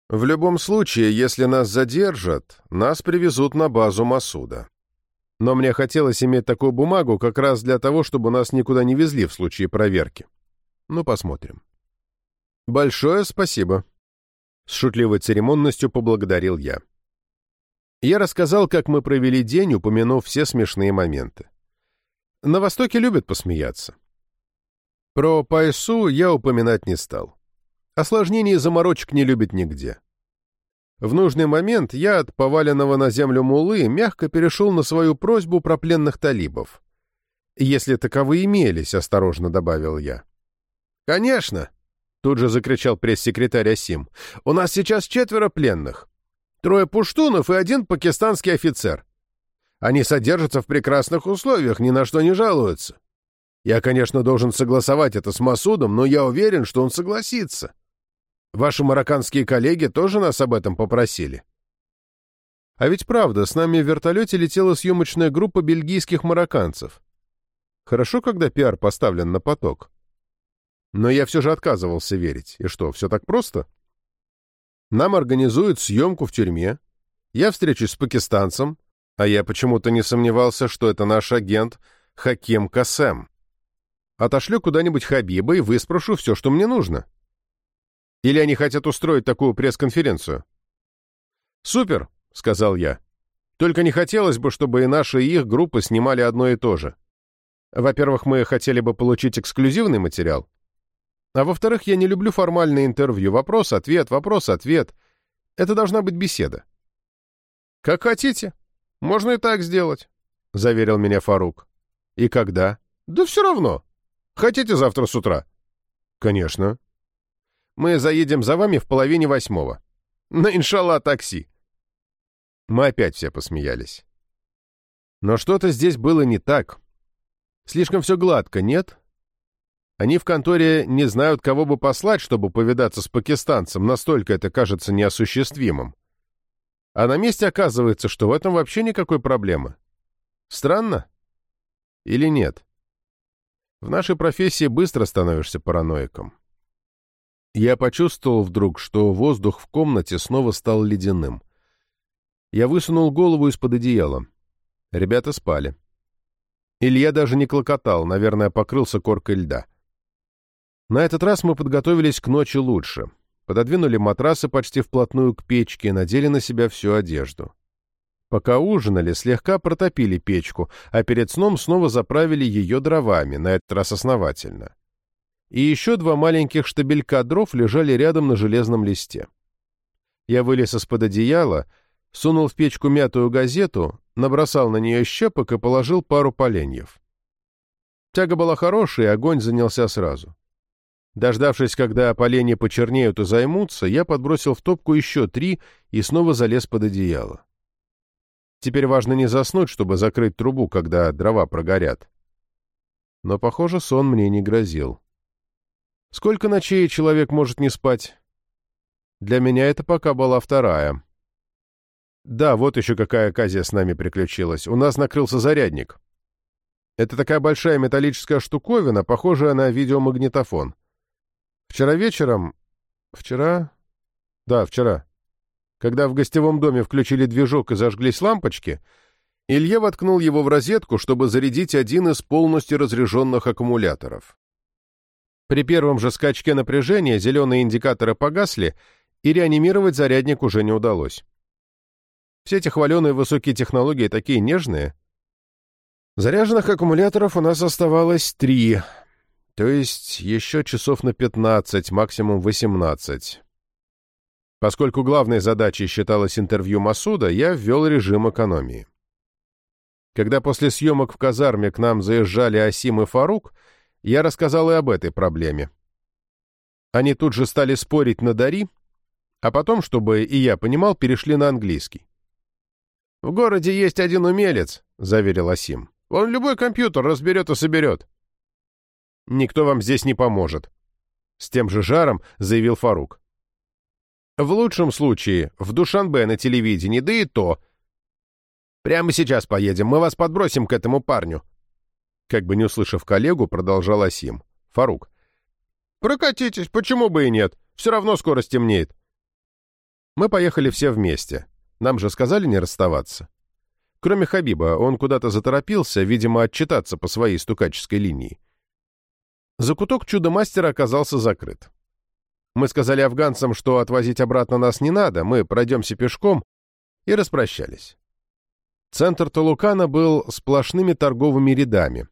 «В любом случае, если нас задержат, нас привезут на базу Масуда. Но мне хотелось иметь такую бумагу как раз для того, чтобы нас никуда не везли в случае проверки. Ну, посмотрим». «Большое спасибо», — с шутливой церемонностью поблагодарил я. Я рассказал, как мы провели день, упомянув все смешные моменты. На Востоке любят посмеяться. Про Пайсу я упоминать не стал. Осложнений и заморочек не любит нигде. В нужный момент я от поваленного на землю мулы мягко перешел на свою просьбу про пленных талибов. «Если таковые имелись», — осторожно добавил я. «Конечно!» — тут же закричал пресс-секретарь Асим. «У нас сейчас четверо пленных. Трое пуштунов и один пакистанский офицер. Они содержатся в прекрасных условиях, ни на что не жалуются. Я, конечно, должен согласовать это с Масудом, но я уверен, что он согласится. Ваши марокканские коллеги тоже нас об этом попросили. А ведь правда, с нами в вертолете летела съемочная группа бельгийских марокканцев. Хорошо, когда пиар поставлен на поток. Но я все же отказывался верить. И что, все так просто? Нам организуют съемку в тюрьме. Я встречусь с пакистанцем, а я почему-то не сомневался, что это наш агент Хакем Касем. Отошлю куда-нибудь Хабиба и выспрошу все, что мне нужно. Или они хотят устроить такую пресс-конференцию? «Супер», — сказал я. «Только не хотелось бы, чтобы и наша, и их группы снимали одно и то же. Во-первых, мы хотели бы получить эксклюзивный материал. А во-вторых, я не люблю формальные интервью. Вопрос-ответ, вопрос-ответ. Это должна быть беседа». «Как хотите», «Можно и так сделать», — заверил меня Фарук. «И когда?» «Да все равно. Хотите завтра с утра?» «Конечно». «Мы заедем за вами в половине восьмого. На иншалла такси». Мы опять все посмеялись. Но что-то здесь было не так. Слишком все гладко, нет? Они в конторе не знают, кого бы послать, чтобы повидаться с пакистанцем, настолько это кажется неосуществимым. А на месте оказывается, что в этом вообще никакой проблемы. Странно? Или нет? В нашей профессии быстро становишься параноиком. Я почувствовал вдруг, что воздух в комнате снова стал ледяным. Я высунул голову из-под одеяла. Ребята спали. Илья даже не клокотал, наверное, покрылся коркой льда. На этот раз мы подготовились к ночи лучше пододвинули матрасы почти вплотную к печке и надели на себя всю одежду. Пока ужинали, слегка протопили печку, а перед сном снова заправили ее дровами, на этот раз основательно. И еще два маленьких штабелька дров лежали рядом на железном листе. Я вылез из-под одеяла, сунул в печку мятую газету, набросал на нее щепок и положил пару поленьев. Тяга была хорошая, и огонь занялся сразу. Дождавшись, когда поленья почернеют и займутся, я подбросил в топку еще три и снова залез под одеяло. Теперь важно не заснуть, чтобы закрыть трубу, когда дрова прогорят. Но, похоже, сон мне не грозил. Сколько ночей человек может не спать? Для меня это пока была вторая. Да, вот еще какая оказия с нами приключилась. У нас накрылся зарядник. Это такая большая металлическая штуковина, похожая на видеомагнитофон. Вчера вечером... Вчера? Да, вчера. Когда в гостевом доме включили движок и зажглись лампочки, Илья воткнул его в розетку, чтобы зарядить один из полностью разряженных аккумуляторов. При первом же скачке напряжения зеленые индикаторы погасли, и реанимировать зарядник уже не удалось. Все эти хваленые высокие технологии такие нежные. Заряженных аккумуляторов у нас оставалось три — то есть еще часов на 15, максимум 18. Поскольку главной задачей считалось интервью Масуда, я ввел режим экономии. Когда после съемок в казарме к нам заезжали Асим и Фарук, я рассказал и об этой проблеме. Они тут же стали спорить на Дари, а потом, чтобы и я понимал, перешли на английский. «В городе есть один умелец», — заверил Асим. «Он любой компьютер разберет и соберет. Никто вам здесь не поможет», — с тем же жаром заявил Фарук. «В лучшем случае, в Душанбе на телевидении, да и то. Прямо сейчас поедем, мы вас подбросим к этому парню». Как бы не услышав коллегу, продолжал Асим. Фарук. «Прокатитесь, почему бы и нет? Все равно скоро стемнеет». Мы поехали все вместе. Нам же сказали не расставаться. Кроме Хабиба, он куда-то заторопился, видимо, отчитаться по своей стукаческой линии. Закуток чудо-мастера оказался закрыт. Мы сказали афганцам, что отвозить обратно нас не надо, мы пройдемся пешком, и распрощались. Центр Талукана был сплошными торговыми рядами.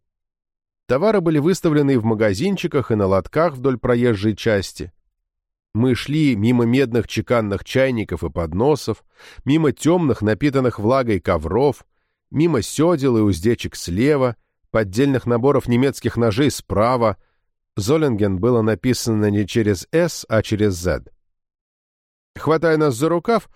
Товары были выставлены в магазинчиках, и на лотках вдоль проезжей части. Мы шли мимо медных чеканных чайников и подносов, мимо темных, напитанных влагой ковров, мимо седел и уздечек слева, поддельных наборов немецких ножей справа. Золинген было написано не через «С», а через «З». Хватая нас за рукав,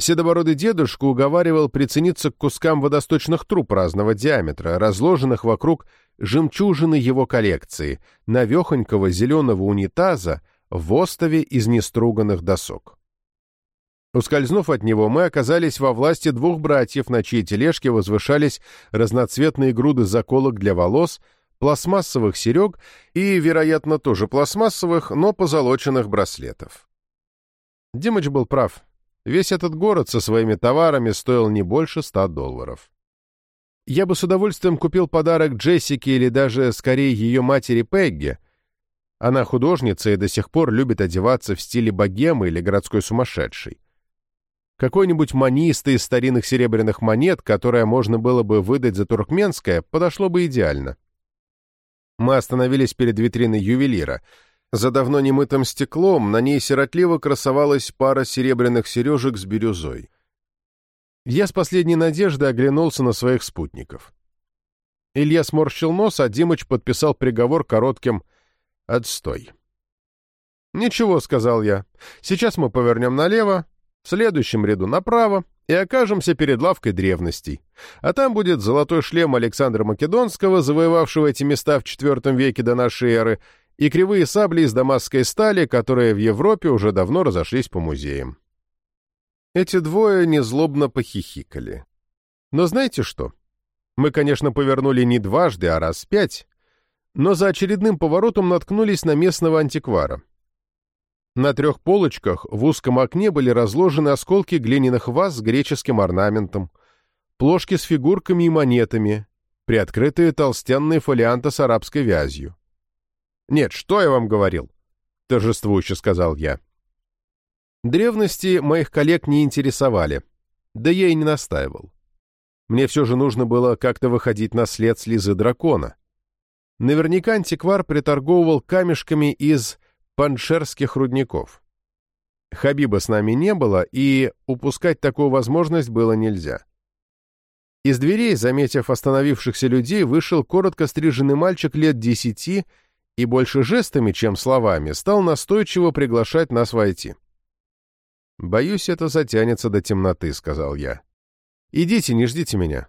седобородый дедушка уговаривал прицениться к кускам водосточных труб разного диаметра, разложенных вокруг жемчужины его коллекции, навехонького зеленого унитаза в остове из неструганных досок. Ускользнув от него, мы оказались во власти двух братьев, на чьей тележке возвышались разноцветные груды заколок для волос, пластмассовых серег и, вероятно, тоже пластмассовых, но позолоченных браслетов. Димыч был прав. Весь этот город со своими товарами стоил не больше ста долларов. Я бы с удовольствием купил подарок Джессике или даже, скорее, ее матери Пегги. Она художница и до сих пор любит одеваться в стиле богемы или городской сумасшедшей. Какой-нибудь маниста из старинных серебряных монет, которое можно было бы выдать за туркменское, подошло бы идеально. Мы остановились перед витриной ювелира. За давно немытым стеклом на ней сиротливо красовалась пара серебряных сережек с бирюзой. Я с последней надеждой оглянулся на своих спутников. Илья сморщил нос, а Димыч подписал приговор коротким «Отстой». «Ничего», — сказал я. «Сейчас мы повернем налево, в следующем ряду направо и окажемся перед лавкой древностей. А там будет золотой шлем Александра Македонского, завоевавшего эти места в IV веке до нашей эры, и кривые сабли из дамасской стали, которые в Европе уже давно разошлись по музеям. Эти двое незлобно похихикали. Но знаете что? Мы, конечно, повернули не дважды, а раз пять, но за очередным поворотом наткнулись на местного антиквара. На трех полочках в узком окне были разложены осколки глиняных ваз с греческим орнаментом, плошки с фигурками и монетами, приоткрытые толстенные фолианты с арабской вязью. «Нет, что я вам говорил?» — торжествующе сказал я. Древности моих коллег не интересовали, да я и не настаивал. Мне все же нужно было как-то выходить на след слезы дракона. Наверняка антиквар приторговывал камешками из паншерских рудников. Хабиба с нами не было, и упускать такую возможность было нельзя. Из дверей, заметив остановившихся людей, вышел коротко стриженный мальчик лет десяти и больше жестами, чем словами, стал настойчиво приглашать нас войти. «Боюсь, это затянется до темноты», — сказал я. «Идите, не ждите меня.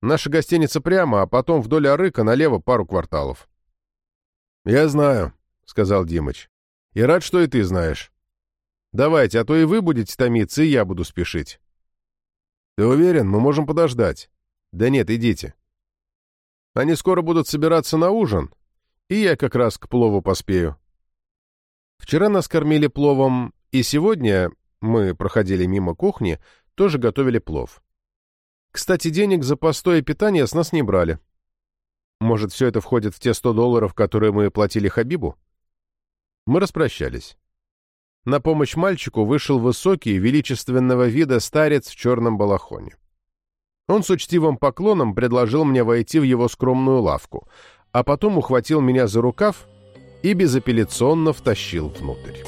Наша гостиница прямо, а потом вдоль Арыка налево пару кварталов». «Я знаю», — сказал Димыч. «И рад, что и ты знаешь. Давайте, а то и вы будете томиться, и я буду спешить». «Ты уверен? Мы можем подождать». «Да нет, идите». «Они скоро будут собираться на ужин, и я как раз к плову поспею». Вчера нас кормили пловом, и сегодня, мы проходили мимо кухни, тоже готовили плов. Кстати, денег за постой и питание с нас не брали. Может, все это входит в те 100 долларов, которые мы платили Хабибу? Мы распрощались. На помощь мальчику вышел высокий, величественного вида старец в черном балахоне. Он с учтивым поклоном предложил мне войти в его скромную лавку, а потом ухватил меня за рукав и безапелляционно втащил внутрь.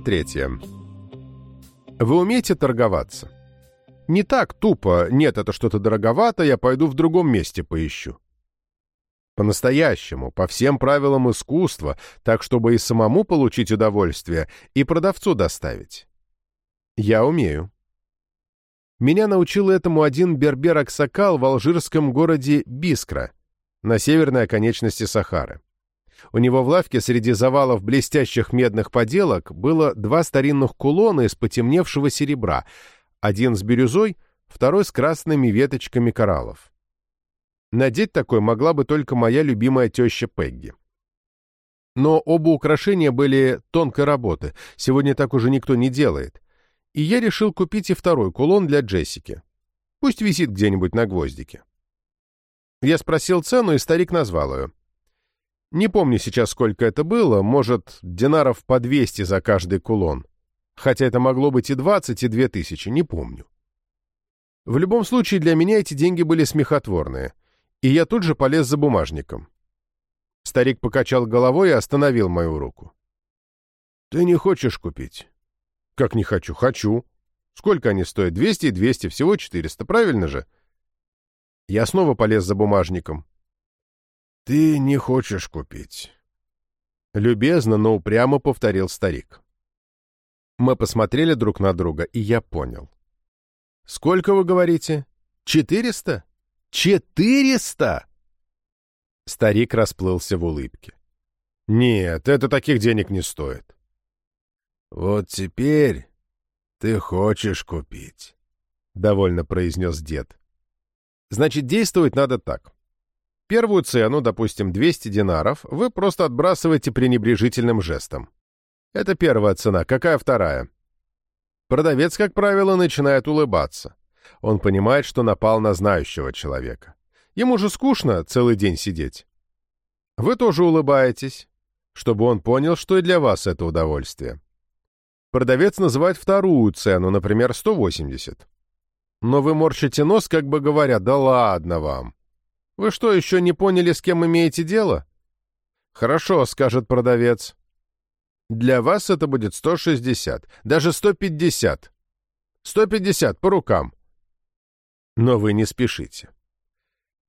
Глава. Вы умеете торговаться? Не так тупо, нет, это что-то дороговато, я пойду в другом месте поищу. По-настоящему, по всем правилам искусства, так, чтобы и самому получить удовольствие, и продавцу доставить. Я умею. Меня научил этому один бербер-аксакал в алжирском городе Бискра, на северной оконечности Сахары. У него в лавке среди завалов блестящих медных поделок было два старинных кулона из потемневшего серебра, один с бирюзой, второй с красными веточками кораллов. Надеть такой могла бы только моя любимая теща Пегги. Но оба украшения были тонкой работы, сегодня так уже никто не делает. И я решил купить и второй кулон для Джессики. Пусть висит где-нибудь на гвоздике. Я спросил цену, и старик назвал ее. Не помню сейчас, сколько это было, может, динаров по 200 за каждый кулон. Хотя это могло быть и 20, и 2 тысячи, не помню. В любом случае, для меня эти деньги были смехотворные, и я тут же полез за бумажником. Старик покачал головой и остановил мою руку. «Ты не хочешь купить?» «Как не хочу? Хочу. Сколько они стоят? 200 и 200, всего 400, правильно же?» Я снова полез за бумажником. «Ты не хочешь купить?» Любезно, но упрямо повторил старик. Мы посмотрели друг на друга, и я понял. «Сколько вы говорите? Четыреста? Четыреста?» Старик расплылся в улыбке. «Нет, это таких денег не стоит». «Вот теперь ты хочешь купить», — довольно произнес дед. «Значит, действовать надо так. Первую цену, допустим, 200 динаров, вы просто отбрасываете пренебрежительным жестом. Это первая цена. Какая вторая? Продавец, как правило, начинает улыбаться. Он понимает, что напал на знающего человека. Ему же скучно целый день сидеть. Вы тоже улыбаетесь, чтобы он понял, что и для вас это удовольствие. Продавец называет вторую цену, например, 180. Но вы морщите нос, как бы говоря, да ладно вам. Вы что, еще не поняли, с кем имеете дело? Хорошо, скажет продавец. Для вас это будет 160, даже 150. 150 по рукам. Но вы не спешите.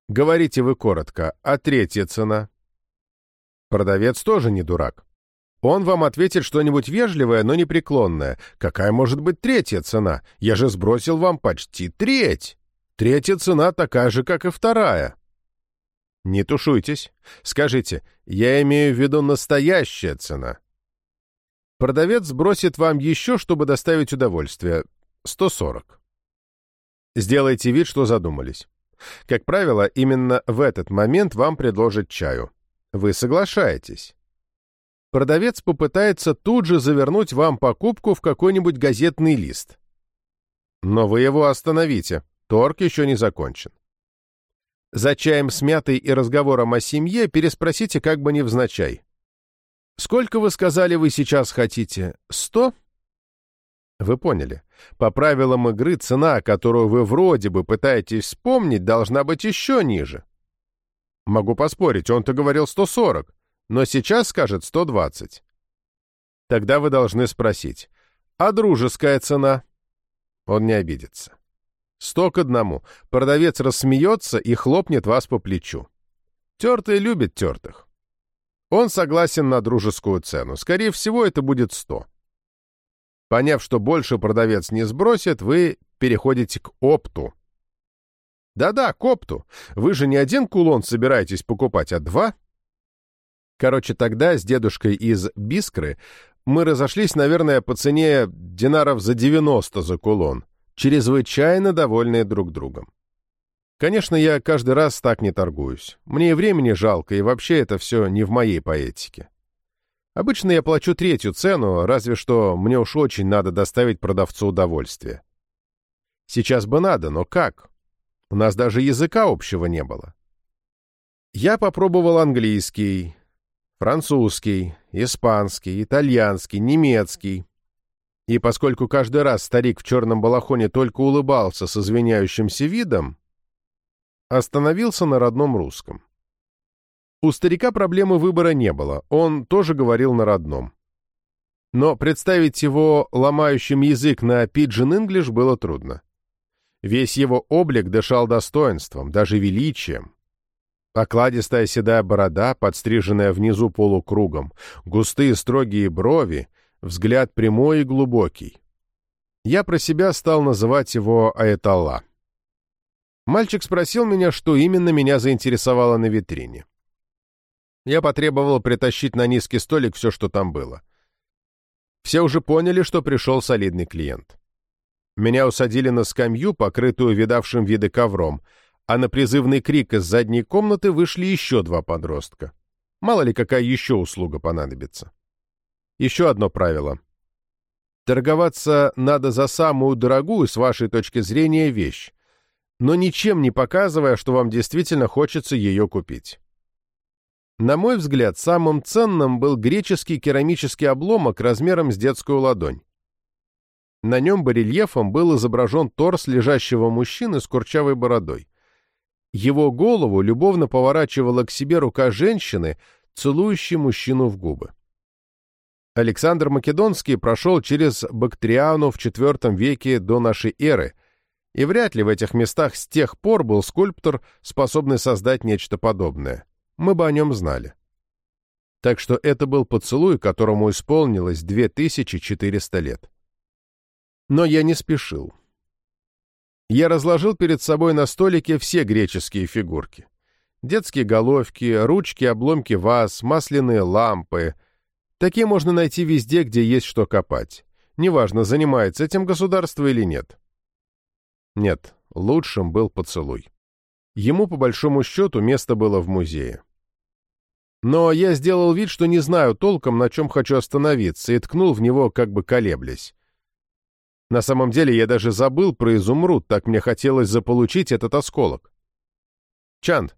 Говорите вы коротко, а третья цена? Продавец тоже не дурак. Он вам ответит что-нибудь вежливое, но непреклонное. Какая может быть третья цена? Я же сбросил вам почти треть. Третья цена такая же, как и вторая. Не тушуйтесь. Скажите, я имею в виду настоящая цена. Продавец сбросит вам еще, чтобы доставить удовольствие. 140. Сделайте вид, что задумались. Как правило, именно в этот момент вам предложат чаю. Вы соглашаетесь. Продавец попытается тут же завернуть вам покупку в какой-нибудь газетный лист. Но вы его остановите. Торг еще не закончен. За чаем с мятой и разговором о семье переспросите как бы невзначай. «Сколько, вы сказали, вы сейчас хотите? Сто?» Вы поняли. По правилам игры цена, которую вы вроде бы пытаетесь вспомнить, должна быть еще ниже. Могу поспорить, он-то говорил 140, но сейчас скажет 120. Тогда вы должны спросить, а дружеская цена? Он не обидится. Сто к одному. Продавец рассмеется и хлопнет вас по плечу. Тертые любят тертых. Он согласен на дружескую цену. Скорее всего, это будет сто. Поняв, что больше продавец не сбросит, вы переходите к опту. Да-да, к опту. Вы же не один кулон собираетесь покупать, а два. Короче, тогда с дедушкой из Бискры мы разошлись, наверное, по цене динаров за 90 за кулон чрезвычайно довольные друг другом. Конечно, я каждый раз так не торгуюсь. Мне и времени жалко, и вообще это все не в моей поэтике. Обычно я плачу третью цену, разве что мне уж очень надо доставить продавцу удовольствие. Сейчас бы надо, но как? У нас даже языка общего не было. Я попробовал английский, французский, испанский, итальянский, немецкий, и поскольку каждый раз старик в черном балахоне только улыбался с извиняющимся видом, остановился на родном русском. У старика проблемы выбора не было, он тоже говорил на родном. Но представить его ломающим язык на Pidgin English было трудно. Весь его облик дышал достоинством, даже величием. Окладистая седая борода, подстриженная внизу полукругом, густые строгие брови — взгляд прямой и глубокий. Я про себя стал называть его Аэталла. Мальчик спросил меня, что именно меня заинтересовало на витрине. Я потребовал притащить на низкий столик все, что там было. Все уже поняли, что пришел солидный клиент. Меня усадили на скамью, покрытую видавшим виды ковром, а на призывный крик из задней комнаты вышли еще два подростка. Мало ли какая еще услуга понадобится. Еще одно правило. Торговаться надо за самую дорогую, с вашей точки зрения, вещь, но ничем не показывая, что вам действительно хочется ее купить. На мой взгляд, самым ценным был греческий керамический обломок размером с детскую ладонь. На нем барельефом был изображен торс лежащего мужчины с курчавой бородой. Его голову любовно поворачивала к себе рука женщины, целующей мужчину в губы. Александр Македонский прошел через Бактриану в IV веке до нашей эры, и вряд ли в этих местах с тех пор был скульптор, способный создать нечто подобное. Мы бы о нем знали. Так что это был поцелуй, которому исполнилось 2400 лет. Но я не спешил. Я разложил перед собой на столике все греческие фигурки. Детские головки, ручки, обломки ваз, масляные лампы. Такие можно найти везде, где есть что копать. Неважно, занимается этим государство или нет. Нет, лучшим был поцелуй. Ему, по большому счету, место было в музее. Но я сделал вид, что не знаю толком, на чем хочу остановиться, и ткнул в него, как бы колеблясь. На самом деле я даже забыл про изумруд, так мне хотелось заполучить этот осколок. Чанд.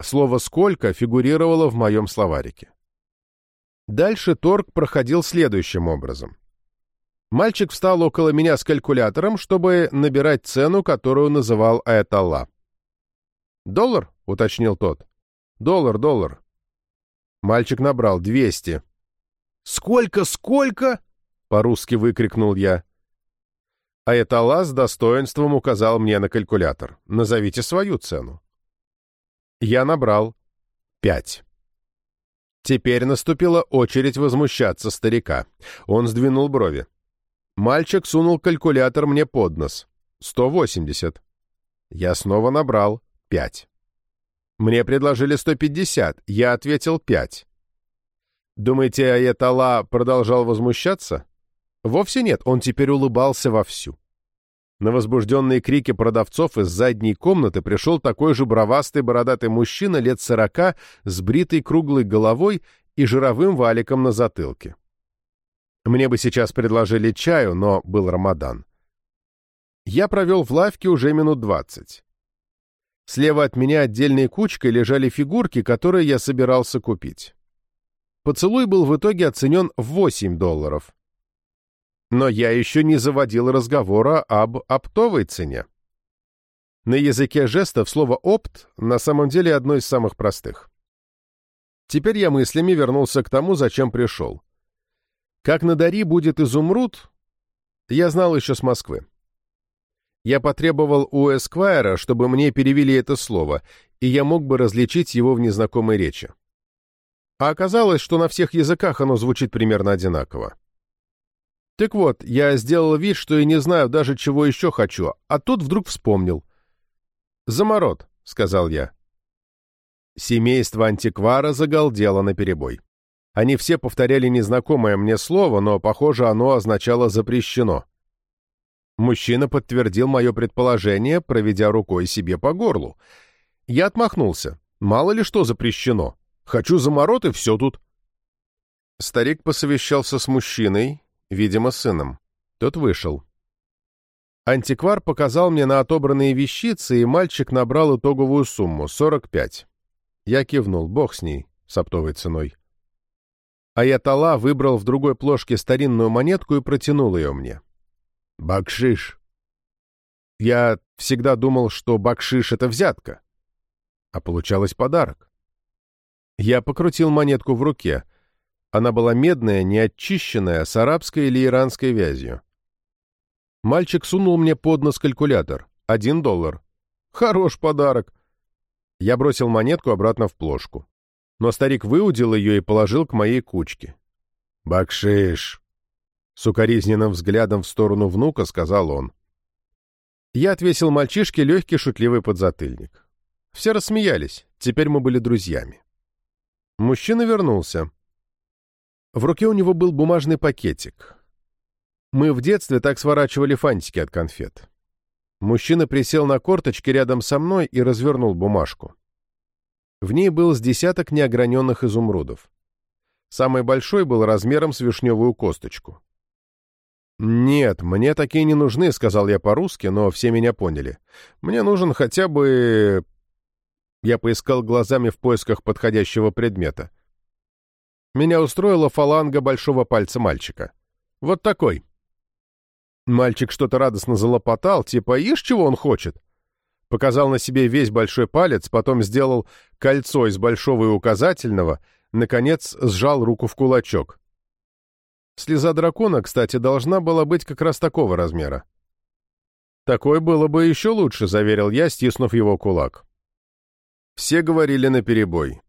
Слово «сколько» фигурировало в моем словарике. Дальше торг проходил следующим образом. Мальчик встал около меня с калькулятором, чтобы набирать цену, которую называл Аэталла. «Доллар?» — уточнил тот. «Доллар, доллар». Мальчик набрал двести. «Сколько, сколько?» — по-русски выкрикнул я. Аэтала с достоинством указал мне на калькулятор. «Назовите свою цену». Я набрал пять. Теперь наступила очередь возмущаться старика. Он сдвинул брови. Мальчик сунул калькулятор мне под нос. Сто восемьдесят. Я снова набрал пять. Мне предложили сто пятьдесят. Я ответил пять. Думаете, Аятала продолжал возмущаться? Вовсе нет, он теперь улыбался вовсю. На возбужденные крики продавцов из задней комнаты пришел такой же бровастый бородатый мужчина лет сорока с бритой круглой головой и жировым валиком на затылке. Мне бы сейчас предложили чаю, но был Рамадан. Я провел в лавке уже минут двадцать. Слева от меня отдельной кучкой лежали фигурки, которые я собирался купить. Поцелуй был в итоге оценен в 8 долларов. Но я еще не заводил разговора об оптовой цене. На языке жестов слово «опт» на самом деле одно из самых простых. Теперь я мыслями вернулся к тому, зачем пришел. Как на Дари будет изумруд, я знал еще с Москвы. Я потребовал у Эсквайра, чтобы мне перевели это слово, и я мог бы различить его в незнакомой речи. А оказалось, что на всех языках оно звучит примерно одинаково. Так вот, я сделал вид, что и не знаю даже, чего еще хочу, а тут вдруг вспомнил. «Заморот», — сказал я. Семейство антиквара загалдело наперебой. Они все повторяли незнакомое мне слово, но, похоже, оно означало «запрещено». Мужчина подтвердил мое предположение, проведя рукой себе по горлу. Я отмахнулся. Мало ли что запрещено. Хочу заморот, и все тут. Старик посовещался с мужчиной, видимо, сыном. Тот вышел. Антиквар показал мне на отобранные вещицы, и мальчик набрал итоговую сумму — 45. Я кивнул, бог с ней, с оптовой ценой. Аятала выбрал в другой плошке старинную монетку и протянул ее мне. «Бакшиш». Я всегда думал, что бакшиш — это взятка. А получалось подарок. Я покрутил монетку в руке — она была медная, неочищенная, с арабской или иранской вязью. Мальчик сунул мне под нос калькулятор. Один доллар. Хорош подарок. Я бросил монетку обратно в плошку. Но старик выудил ее и положил к моей кучке. «Бакшиш!» С укоризненным взглядом в сторону внука сказал он. Я отвесил мальчишке легкий шутливый подзатыльник. Все рассмеялись, теперь мы были друзьями. Мужчина вернулся. В руке у него был бумажный пакетик. Мы в детстве так сворачивали фантики от конфет. Мужчина присел на корточки рядом со мной и развернул бумажку. В ней был с десяток неограненных изумрудов. Самый большой был размером с вишневую косточку. «Нет, мне такие не нужны», — сказал я по-русски, но все меня поняли. «Мне нужен хотя бы...» Я поискал глазами в поисках подходящего предмета. Меня устроила фаланга большого пальца мальчика. Вот такой. Мальчик что-то радостно залопотал, типа «Ишь, чего он хочет?» Показал на себе весь большой палец, потом сделал кольцо из большого и указательного, наконец сжал руку в кулачок. Слеза дракона, кстати, должна была быть как раз такого размера. «Такой было бы еще лучше», — заверил я, стиснув его кулак. Все говорили наперебой.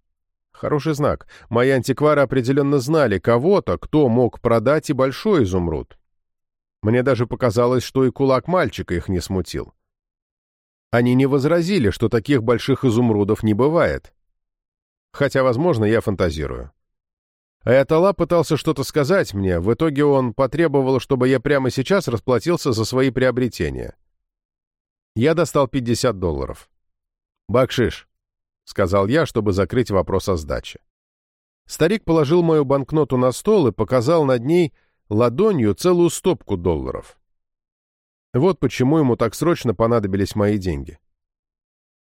Хороший знак. Мои антиквары определенно знали кого-то, кто мог продать и большой изумруд. Мне даже показалось, что и кулак мальчика их не смутил. Они не возразили, что таких больших изумрудов не бывает. Хотя, возможно, я фантазирую. Аятолла пытался что-то сказать мне, в итоге он потребовал, чтобы я прямо сейчас расплатился за свои приобретения. Я достал 50 долларов. «Бакшиш», — сказал я, чтобы закрыть вопрос о сдаче. Старик положил мою банкноту на стол и показал над ней ладонью целую стопку долларов. Вот почему ему так срочно понадобились мои деньги.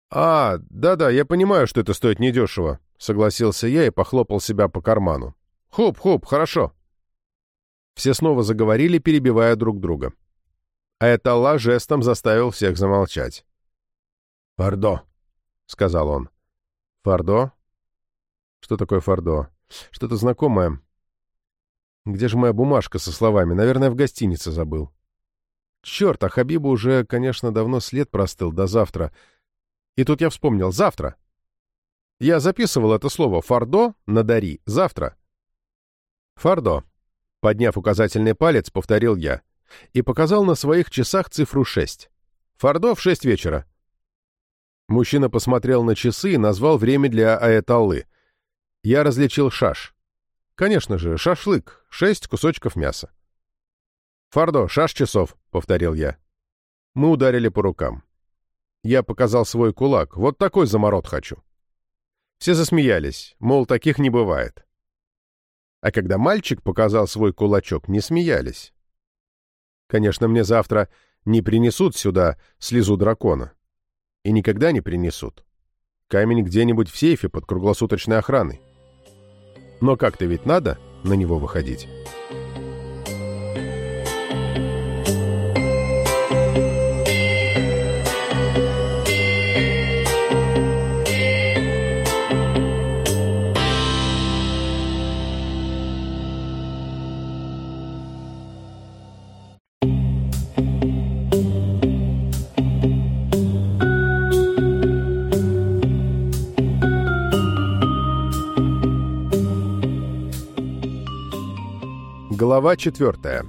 «А, да-да, я понимаю, что это стоит недешево», — согласился я и похлопал себя по карману. «Хуп-хуп, хорошо». Все снова заговорили, перебивая друг друга. А Эталла жестом заставил всех замолчать. «Фардо», — сказал он. «Фардо? Что такое фардо? Что-то знакомое. Где же моя бумажка со словами? Наверное, в гостинице забыл». Черт, а Хабибу уже, конечно, давно след простыл до завтра. И тут я вспомнил. Завтра. Я записывал это слово «фардо» на «дари». Завтра. «Фардо», — подняв указательный палец, повторил я, и показал на своих часах цифру шесть. «Фардо в шесть вечера». Мужчина посмотрел на часы и назвал время для аэталлы. Я различил шаш. Конечно же, шашлык, шесть кусочков мяса. «Фардо, шаш часов», — повторил я. Мы ударили по рукам. Я показал свой кулак. Вот такой заморот хочу. Все засмеялись, мол, таких не бывает. А когда мальчик показал свой кулачок, не смеялись. Конечно, мне завтра не принесут сюда слезу дракона. И никогда не принесут. Камень где-нибудь в сейфе под круглосуточной охраной. Но как-то ведь надо на него выходить. Глава 4.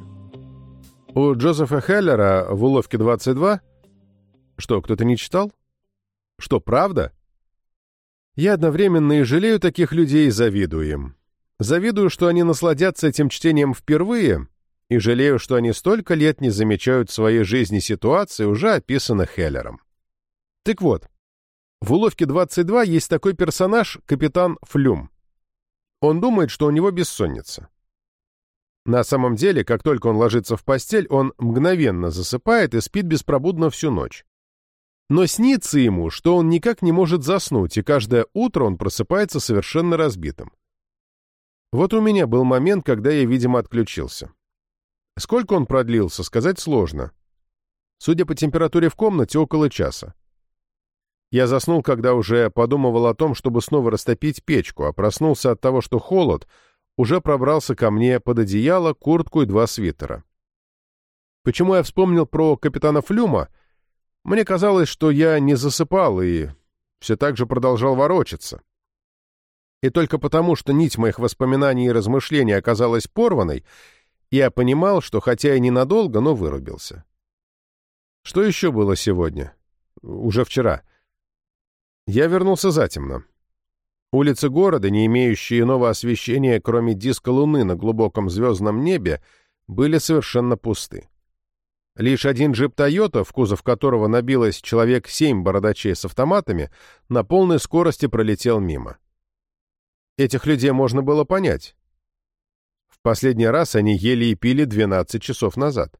У Джозефа Хеллера в «Уловке 22» Что, кто-то не читал? Что, правда? Я одновременно и жалею таких людей, и завидую им. Завидую, что они насладятся этим чтением впервые, и жалею, что они столько лет не замечают в своей жизни ситуации, уже описанных Хеллером. Так вот, в «Уловке 22» есть такой персонаж, капитан Флюм. Он думает, что у него бессонница. На самом деле, как только он ложится в постель, он мгновенно засыпает и спит беспробудно всю ночь. Но снится ему, что он никак не может заснуть, и каждое утро он просыпается совершенно разбитым. Вот у меня был момент, когда я, видимо, отключился. Сколько он продлился, сказать сложно. Судя по температуре в комнате, около часа. Я заснул, когда уже подумывал о том, чтобы снова растопить печку, а проснулся от того, что холод — уже пробрался ко мне под одеяло, куртку и два свитера. Почему я вспомнил про капитана Флюма? Мне казалось, что я не засыпал и все так же продолжал ворочаться. И только потому, что нить моих воспоминаний и размышлений оказалась порванной, я понимал, что хотя и ненадолго, но вырубился. Что еще было сегодня? Уже вчера. Я вернулся затемно. Улицы города, не имеющие иного освещения, кроме диска луны на глубоком звездном небе, были совершенно пусты. Лишь один джип «Тойота», в кузов которого набилось человек семь бородачей с автоматами, на полной скорости пролетел мимо. Этих людей можно было понять. В последний раз они ели и пили 12 часов назад.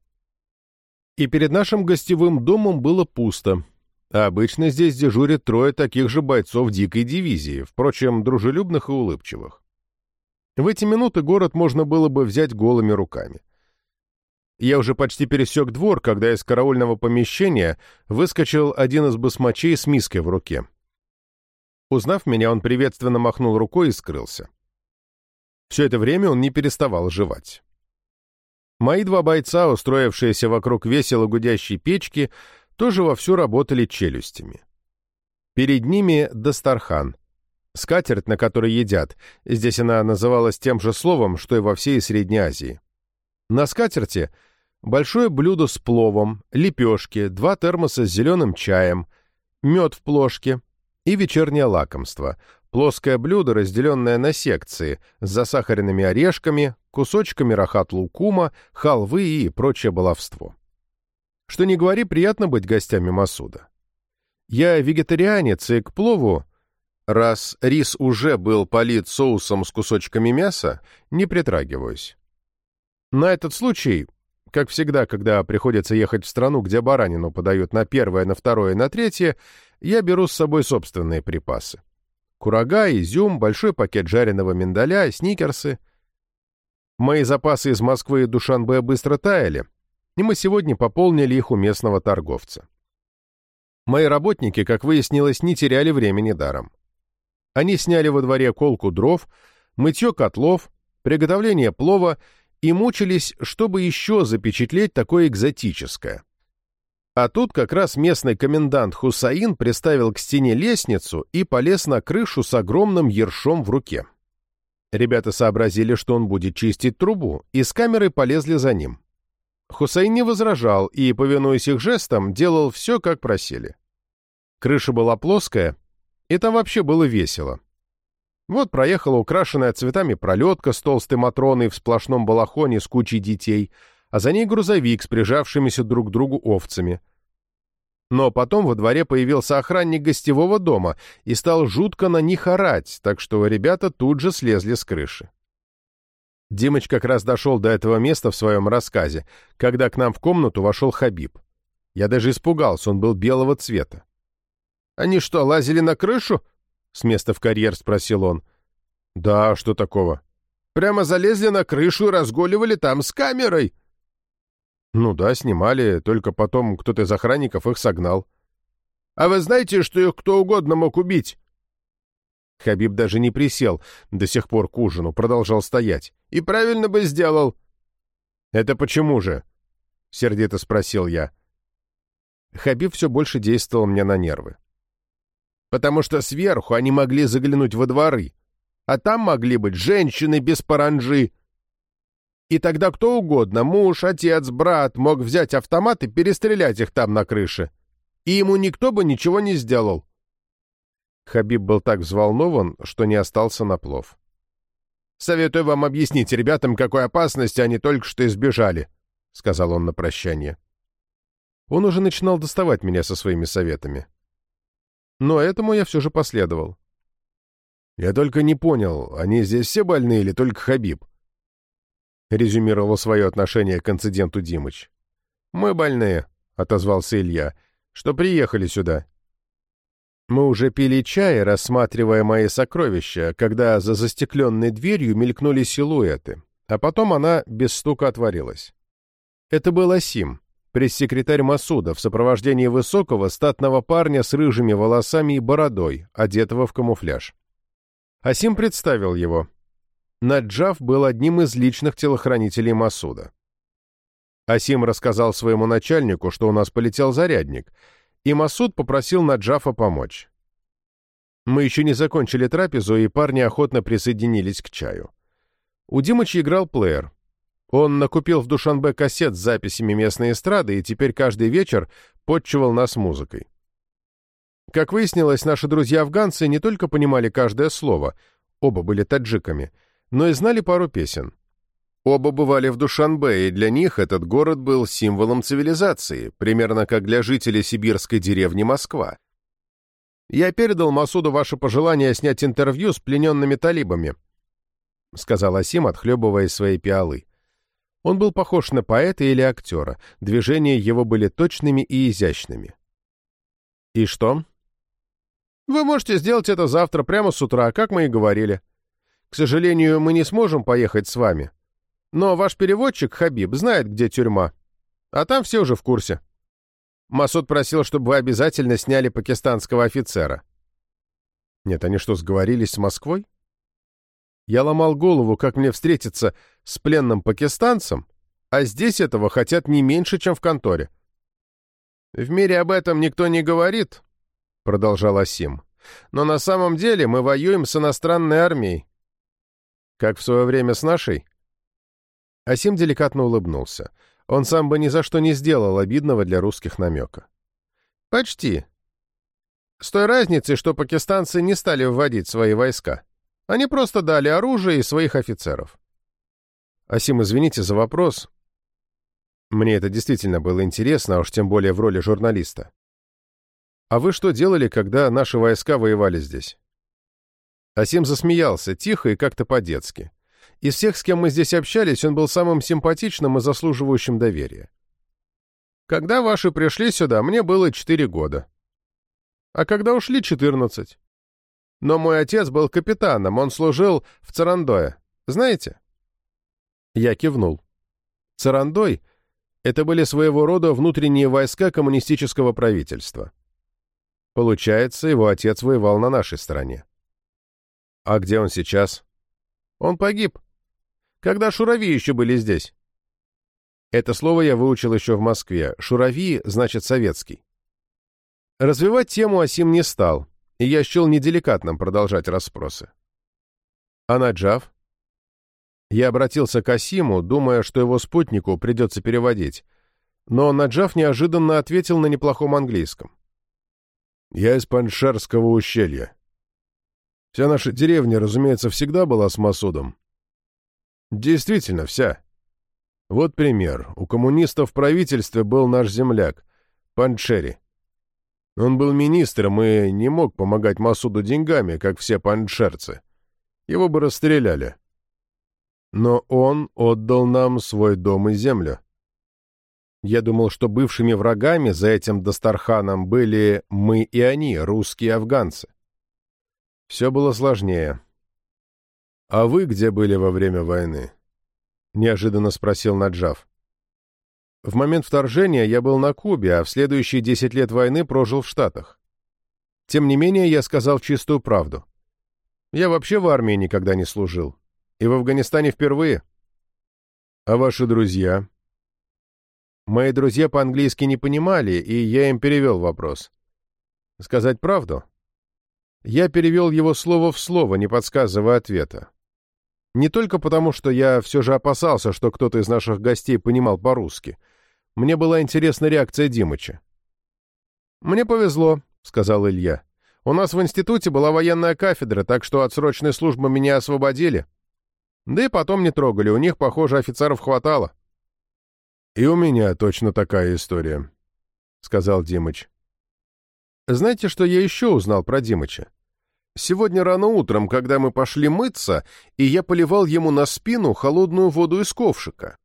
И перед нашим гостевым домом было пусто, обычно здесь дежурят трое таких же бойцов дикой дивизии, впрочем, дружелюбных и улыбчивых. В эти минуты город можно было бы взять голыми руками. Я уже почти пересек двор, когда из караульного помещения выскочил один из басмачей с миской в руке. Узнав меня, он приветственно махнул рукой и скрылся. Все это время он не переставал жевать. Мои два бойца, устроившиеся вокруг весело гудящей печки, тоже вовсю работали челюстями. Перед ними Дастархан. Скатерть, на которой едят. Здесь она называлась тем же словом, что и во всей Средней Азии. На скатерти большое блюдо с пловом, лепешки, два термоса с зеленым чаем, мед в плошке и вечернее лакомство. Плоское блюдо, разделенное на секции, с засахаренными орешками, кусочками рахат-лукума, халвы и прочее баловство. Что не говори, приятно быть гостями Масуда. Я вегетарианец, и к плову, раз рис уже был полит соусом с кусочками мяса, не притрагиваюсь. На этот случай, как всегда, когда приходится ехать в страну, где баранину подают на первое, на второе, на третье, я беру с собой собственные припасы. Курага, изюм, большой пакет жареного миндаля, сникерсы. Мои запасы из Москвы и Душанбе быстро таяли, и мы сегодня пополнили их у местного торговца. Мои работники, как выяснилось, не теряли времени даром. Они сняли во дворе колку дров, мытье котлов, приготовление плова и мучились, чтобы еще запечатлеть такое экзотическое. А тут как раз местный комендант Хусаин приставил к стене лестницу и полез на крышу с огромным ершом в руке. Ребята сообразили, что он будет чистить трубу, и с камерой полезли за ним. Хусейн не возражал и, повинуясь их жестам, делал все, как просили. Крыша была плоская, и там вообще было весело. Вот проехала украшенная цветами пролетка с толстой Матроной в сплошном балахоне с кучей детей, а за ней грузовик с прижавшимися друг к другу овцами. Но потом во дворе появился охранник гостевого дома и стал жутко на них орать, так что ребята тут же слезли с крыши. Димыч как раз дошел до этого места в своем рассказе, когда к нам в комнату вошел Хабиб. Я даже испугался, он был белого цвета. «Они что, лазили на крышу?» — с места в карьер спросил он. «Да, что такого?» «Прямо залезли на крышу и разгуливали там с камерой!» «Ну да, снимали, только потом кто-то из охранников их согнал». «А вы знаете, что их кто угодно мог убить?» Хабиб даже не присел до сих пор к ужину, продолжал стоять. «И правильно бы сделал!» «Это почему же?» — сердито спросил я. Хабиб все больше действовал мне на нервы. «Потому что сверху они могли заглянуть во дворы, а там могли быть женщины без паранжи. И тогда кто угодно, муж, отец, брат, мог взять автомат и перестрелять их там на крыше. И ему никто бы ничего не сделал. Хабиб был так взволнован, что не остался на плов. «Советую вам объяснить ребятам, какой опасности они только что избежали», — сказал он на прощание. Он уже начинал доставать меня со своими советами. Но этому я все же последовал. «Я только не понял, они здесь все больные или только Хабиб?» Резюмировал свое отношение к инциденту Димыч. «Мы больные», — отозвался Илья, — «что приехали сюда. Мы уже пили чай, рассматривая мои сокровища, когда за застекленной дверью мелькнули силуэты, а потом она без стука отворилась. Это был Асим, пресс-секретарь Масуда в сопровождении высокого статного парня с рыжими волосами и бородой, одетого в камуфляж. Асим представил его. Наджав был одним из личных телохранителей Масуда. Асим рассказал своему начальнику, что у нас полетел зарядник — и Масуд попросил Наджафа помочь. Мы еще не закончили трапезу, и парни охотно присоединились к чаю. У Димыча играл плеер. Он накупил в Душанбе кассет с записями местной эстрады и теперь каждый вечер подчивал нас музыкой. Как выяснилось, наши друзья-афганцы не только понимали каждое слово, оба были таджиками, но и знали пару песен. Оба бывали в Душанбе, и для них этот город был символом цивилизации, примерно как для жителей сибирской деревни Москва. «Я передал Масуду ваше пожелание снять интервью с плененными талибами», — сказал Асим, отхлебывая своей пиалы. Он был похож на поэта или актера, движения его были точными и изящными. «И что?» «Вы можете сделать это завтра, прямо с утра, как мы и говорили. К сожалению, мы не сможем поехать с вами. Но ваш переводчик, Хабиб, знает, где тюрьма. А там все уже в курсе. Масуд просил, чтобы вы обязательно сняли пакистанского офицера». «Нет, они что, сговорились с Москвой?» Я ломал голову, как мне встретиться с пленным пакистанцем, а здесь этого хотят не меньше, чем в конторе. «В мире об этом никто не говорит», — продолжал Асим. «Но на самом деле мы воюем с иностранной армией». «Как в свое время с нашей?» Асим деликатно улыбнулся. Он сам бы ни за что не сделал обидного для русских намека. «Почти. С той разницей, что пакистанцы не стали вводить свои войска. Они просто дали оружие и своих офицеров». «Асим, извините за вопрос. Мне это действительно было интересно, а уж тем более в роли журналиста. А вы что делали, когда наши войска воевали здесь?» Асим засмеялся, тихо и как-то по-детски. Из всех, с кем мы здесь общались, он был самым симпатичным и заслуживающим доверия. Когда ваши пришли сюда, мне было четыре года. А когда ушли — четырнадцать. Но мой отец был капитаном, он служил в Царандое. Знаете? Я кивнул. Царандой — это были своего рода внутренние войска коммунистического правительства. Получается, его отец воевал на нашей стороне. А где он сейчас? Он погиб когда шурави еще были здесь. Это слово я выучил еще в Москве. Шурави значит советский. Развивать тему Асим не стал, и я счел неделикатным продолжать расспросы. А Наджав? Я обратился к Асиму, думая, что его спутнику придется переводить, но Наджав неожиданно ответил на неплохом английском. «Я из Паншерского ущелья. Вся наша деревня, разумеется, всегда была с Масудом, Действительно, вся. Вот пример. У коммунистов в правительстве был наш земляк, Панчери. Он был министром и не мог помогать Масуду деньгами, как все панчерцы. Его бы расстреляли. Но он отдал нам свой дом и землю. Я думал, что бывшими врагами за этим Дастарханом были мы и они, русские афганцы. Все было сложнее. «А вы где были во время войны?» — неожиданно спросил Наджав. «В момент вторжения я был на Кубе, а в следующие десять лет войны прожил в Штатах. Тем не менее, я сказал чистую правду. Я вообще в армии никогда не служил. И в Афганистане впервые. А ваши друзья?» Мои друзья по-английски не понимали, и я им перевел вопрос. Сказать правду? Я перевел его слово в слово, не подсказывая ответа. Не только потому, что я все же опасался, что кто-то из наших гостей понимал по-русски. Мне была интересна реакция Димыча. «Мне повезло», — сказал Илья. «У нас в институте была военная кафедра, так что от срочной службы меня освободили. Да и потом не трогали, у них, похоже, офицеров хватало». «И у меня точно такая история», — сказал Димыч. «Знаете, что я еще узнал про Димыча?» Сегодня рано утром, когда мы пошли мыться, и я поливал ему на спину холодную воду из ковшика.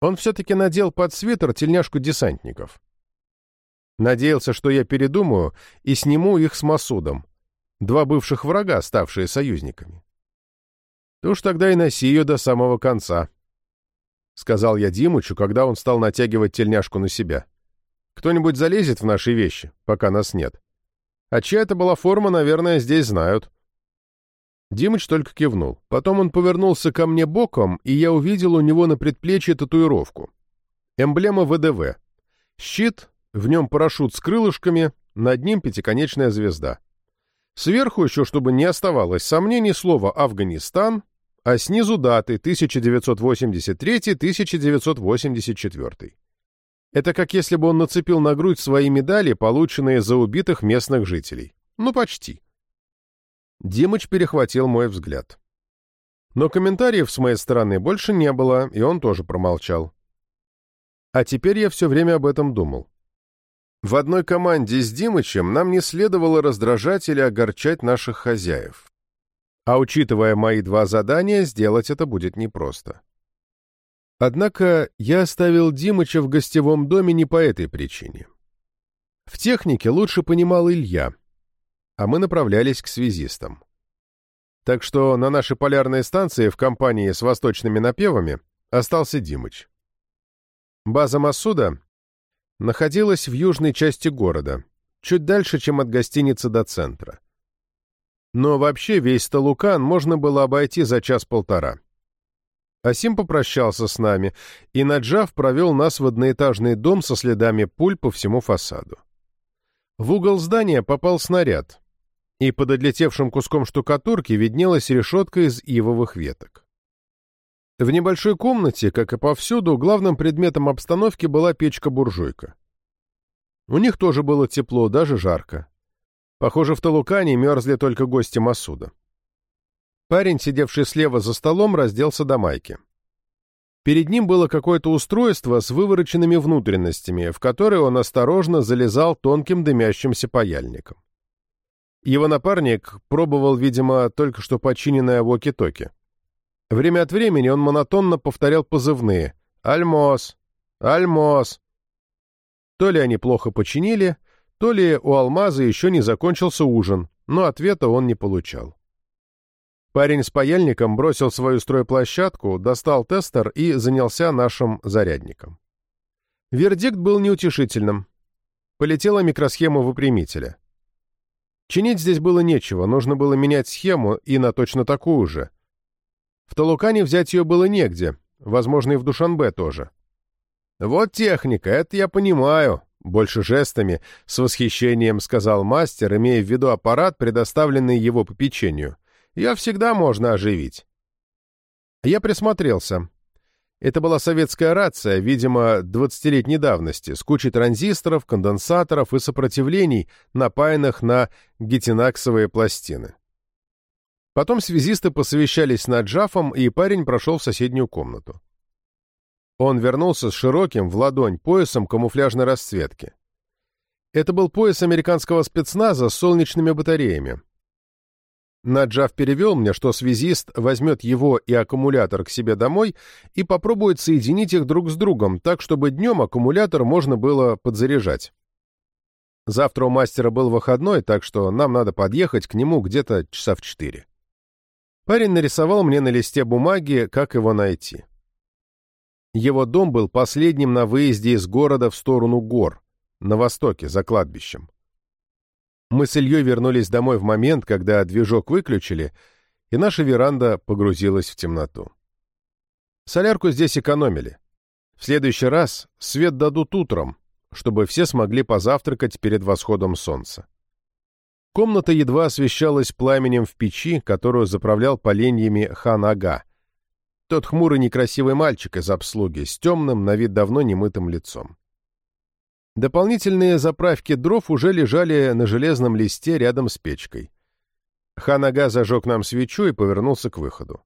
Он все-таки надел под свитер тельняшку десантников. Надеялся, что я передумаю и сниму их с Масудом, два бывших врага, ставшие союзниками. Ты уж тогда и носи ее до самого конца, — сказал я Димычу, когда он стал натягивать тельняшку на себя. Кто-нибудь залезет в наши вещи, пока нас нет. А чья это была форма, наверное, здесь знают. Димыч только кивнул. Потом он повернулся ко мне боком, и я увидел у него на предплечье татуировку. Эмблема ВДВ. Щит, в нем парашют с крылышками, над ним пятиконечная звезда. Сверху еще, чтобы не оставалось сомнений, слово «Афганистан», а снизу даты 1983-1984. Это как если бы он нацепил на грудь свои медали, полученные за убитых местных жителей. Ну, почти. Димыч перехватил мой взгляд. Но комментариев с моей стороны больше не было, и он тоже промолчал. А теперь я все время об этом думал. В одной команде с Димычем нам не следовало раздражать или огорчать наших хозяев. А учитывая мои два задания, сделать это будет непросто. Однако я оставил Димыча в гостевом доме не по этой причине. В технике лучше понимал Илья, а мы направлялись к связистам. Так что на нашей полярной станции в компании с восточными напевами остался Димыч. База Масуда находилась в южной части города, чуть дальше, чем от гостиницы до центра. Но вообще весь Талукан можно было обойти за час-полтора. Асим попрощался с нами, и Наджав провел нас в одноэтажный дом со следами пуль по всему фасаду. В угол здания попал снаряд, и под отлетевшим куском штукатурки виднелась решетка из ивовых веток. В небольшой комнате, как и повсюду, главным предметом обстановки была печка-буржуйка. У них тоже было тепло, даже жарко. Похоже, в Талукане мерзли только гости Масуда. Парень, сидевший слева за столом, разделся до майки. Перед ним было какое-то устройство с вывороченными внутренностями, в которое он осторожно залезал тонким дымящимся паяльником. Его напарник пробовал, видимо, только что починенное воки-токи. Время от времени он монотонно повторял позывные «Альмос! Альмос!». То ли они плохо починили, то ли у Алмаза еще не закончился ужин, но ответа он не получал. Парень с паяльником бросил свою стройплощадку, достал тестер и занялся нашим зарядником. Вердикт был неутешительным. Полетела микросхема выпрямителя. Чинить здесь было нечего, нужно было менять схему и на точно такую же. В Талукане взять ее было негде, возможно, и в Душанбе тоже. «Вот техника, это я понимаю», — больше жестами, с восхищением сказал мастер, имея в виду аппарат, предоставленный его попечению. Ее всегда можно оживить. Я присмотрелся. Это была советская рация, видимо, двадцатилетней давности, с кучей транзисторов, конденсаторов и сопротивлений, напаянных на гетинаксовые пластины. Потом связисты посовещались с Наджафом, и парень прошел в соседнюю комнату. Он вернулся с широким, в ладонь, поясом камуфляжной расцветки. Это был пояс американского спецназа с солнечными батареями. Наджав перевел мне, что связист возьмет его и аккумулятор к себе домой и попробует соединить их друг с другом, так, чтобы днем аккумулятор можно было подзаряжать. Завтра у мастера был выходной, так что нам надо подъехать к нему где-то часа в четыре. Парень нарисовал мне на листе бумаги, как его найти. Его дом был последним на выезде из города в сторону гор, на востоке, за кладбищем. Мы с Ильей вернулись домой в момент, когда движок выключили, и наша веранда погрузилась в темноту. Солярку здесь экономили. В следующий раз свет дадут утром, чтобы все смогли позавтракать перед восходом солнца. Комната едва освещалась пламенем в печи, которую заправлял поленьями хан Ага. Тот хмурый некрасивый мальчик из обслуги с темным, на вид давно немытым лицом. Дополнительные заправки дров уже лежали на железном листе рядом с печкой. Ханага зажег нам свечу и повернулся к выходу.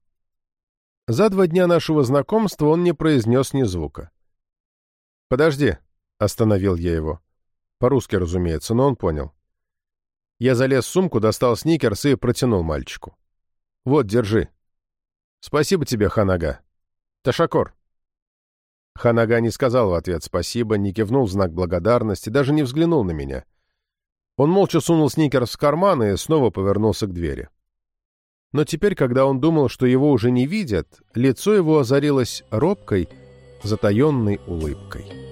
За два дня нашего знакомства он не произнес ни звука. «Подожди», — остановил я его. По-русски, разумеется, но он понял. Я залез в сумку, достал сникерс и протянул мальчику. «Вот, держи». «Спасибо тебе, Ханага. Ташакор». Ханага не сказал в ответ спасибо, не кивнул в знак благодарности, даже не взглянул на меня. Он молча сунул сникерс в карман и снова повернулся к двери. Но теперь, когда он думал, что его уже не видят, лицо его озарилось робкой, затаенной улыбкой.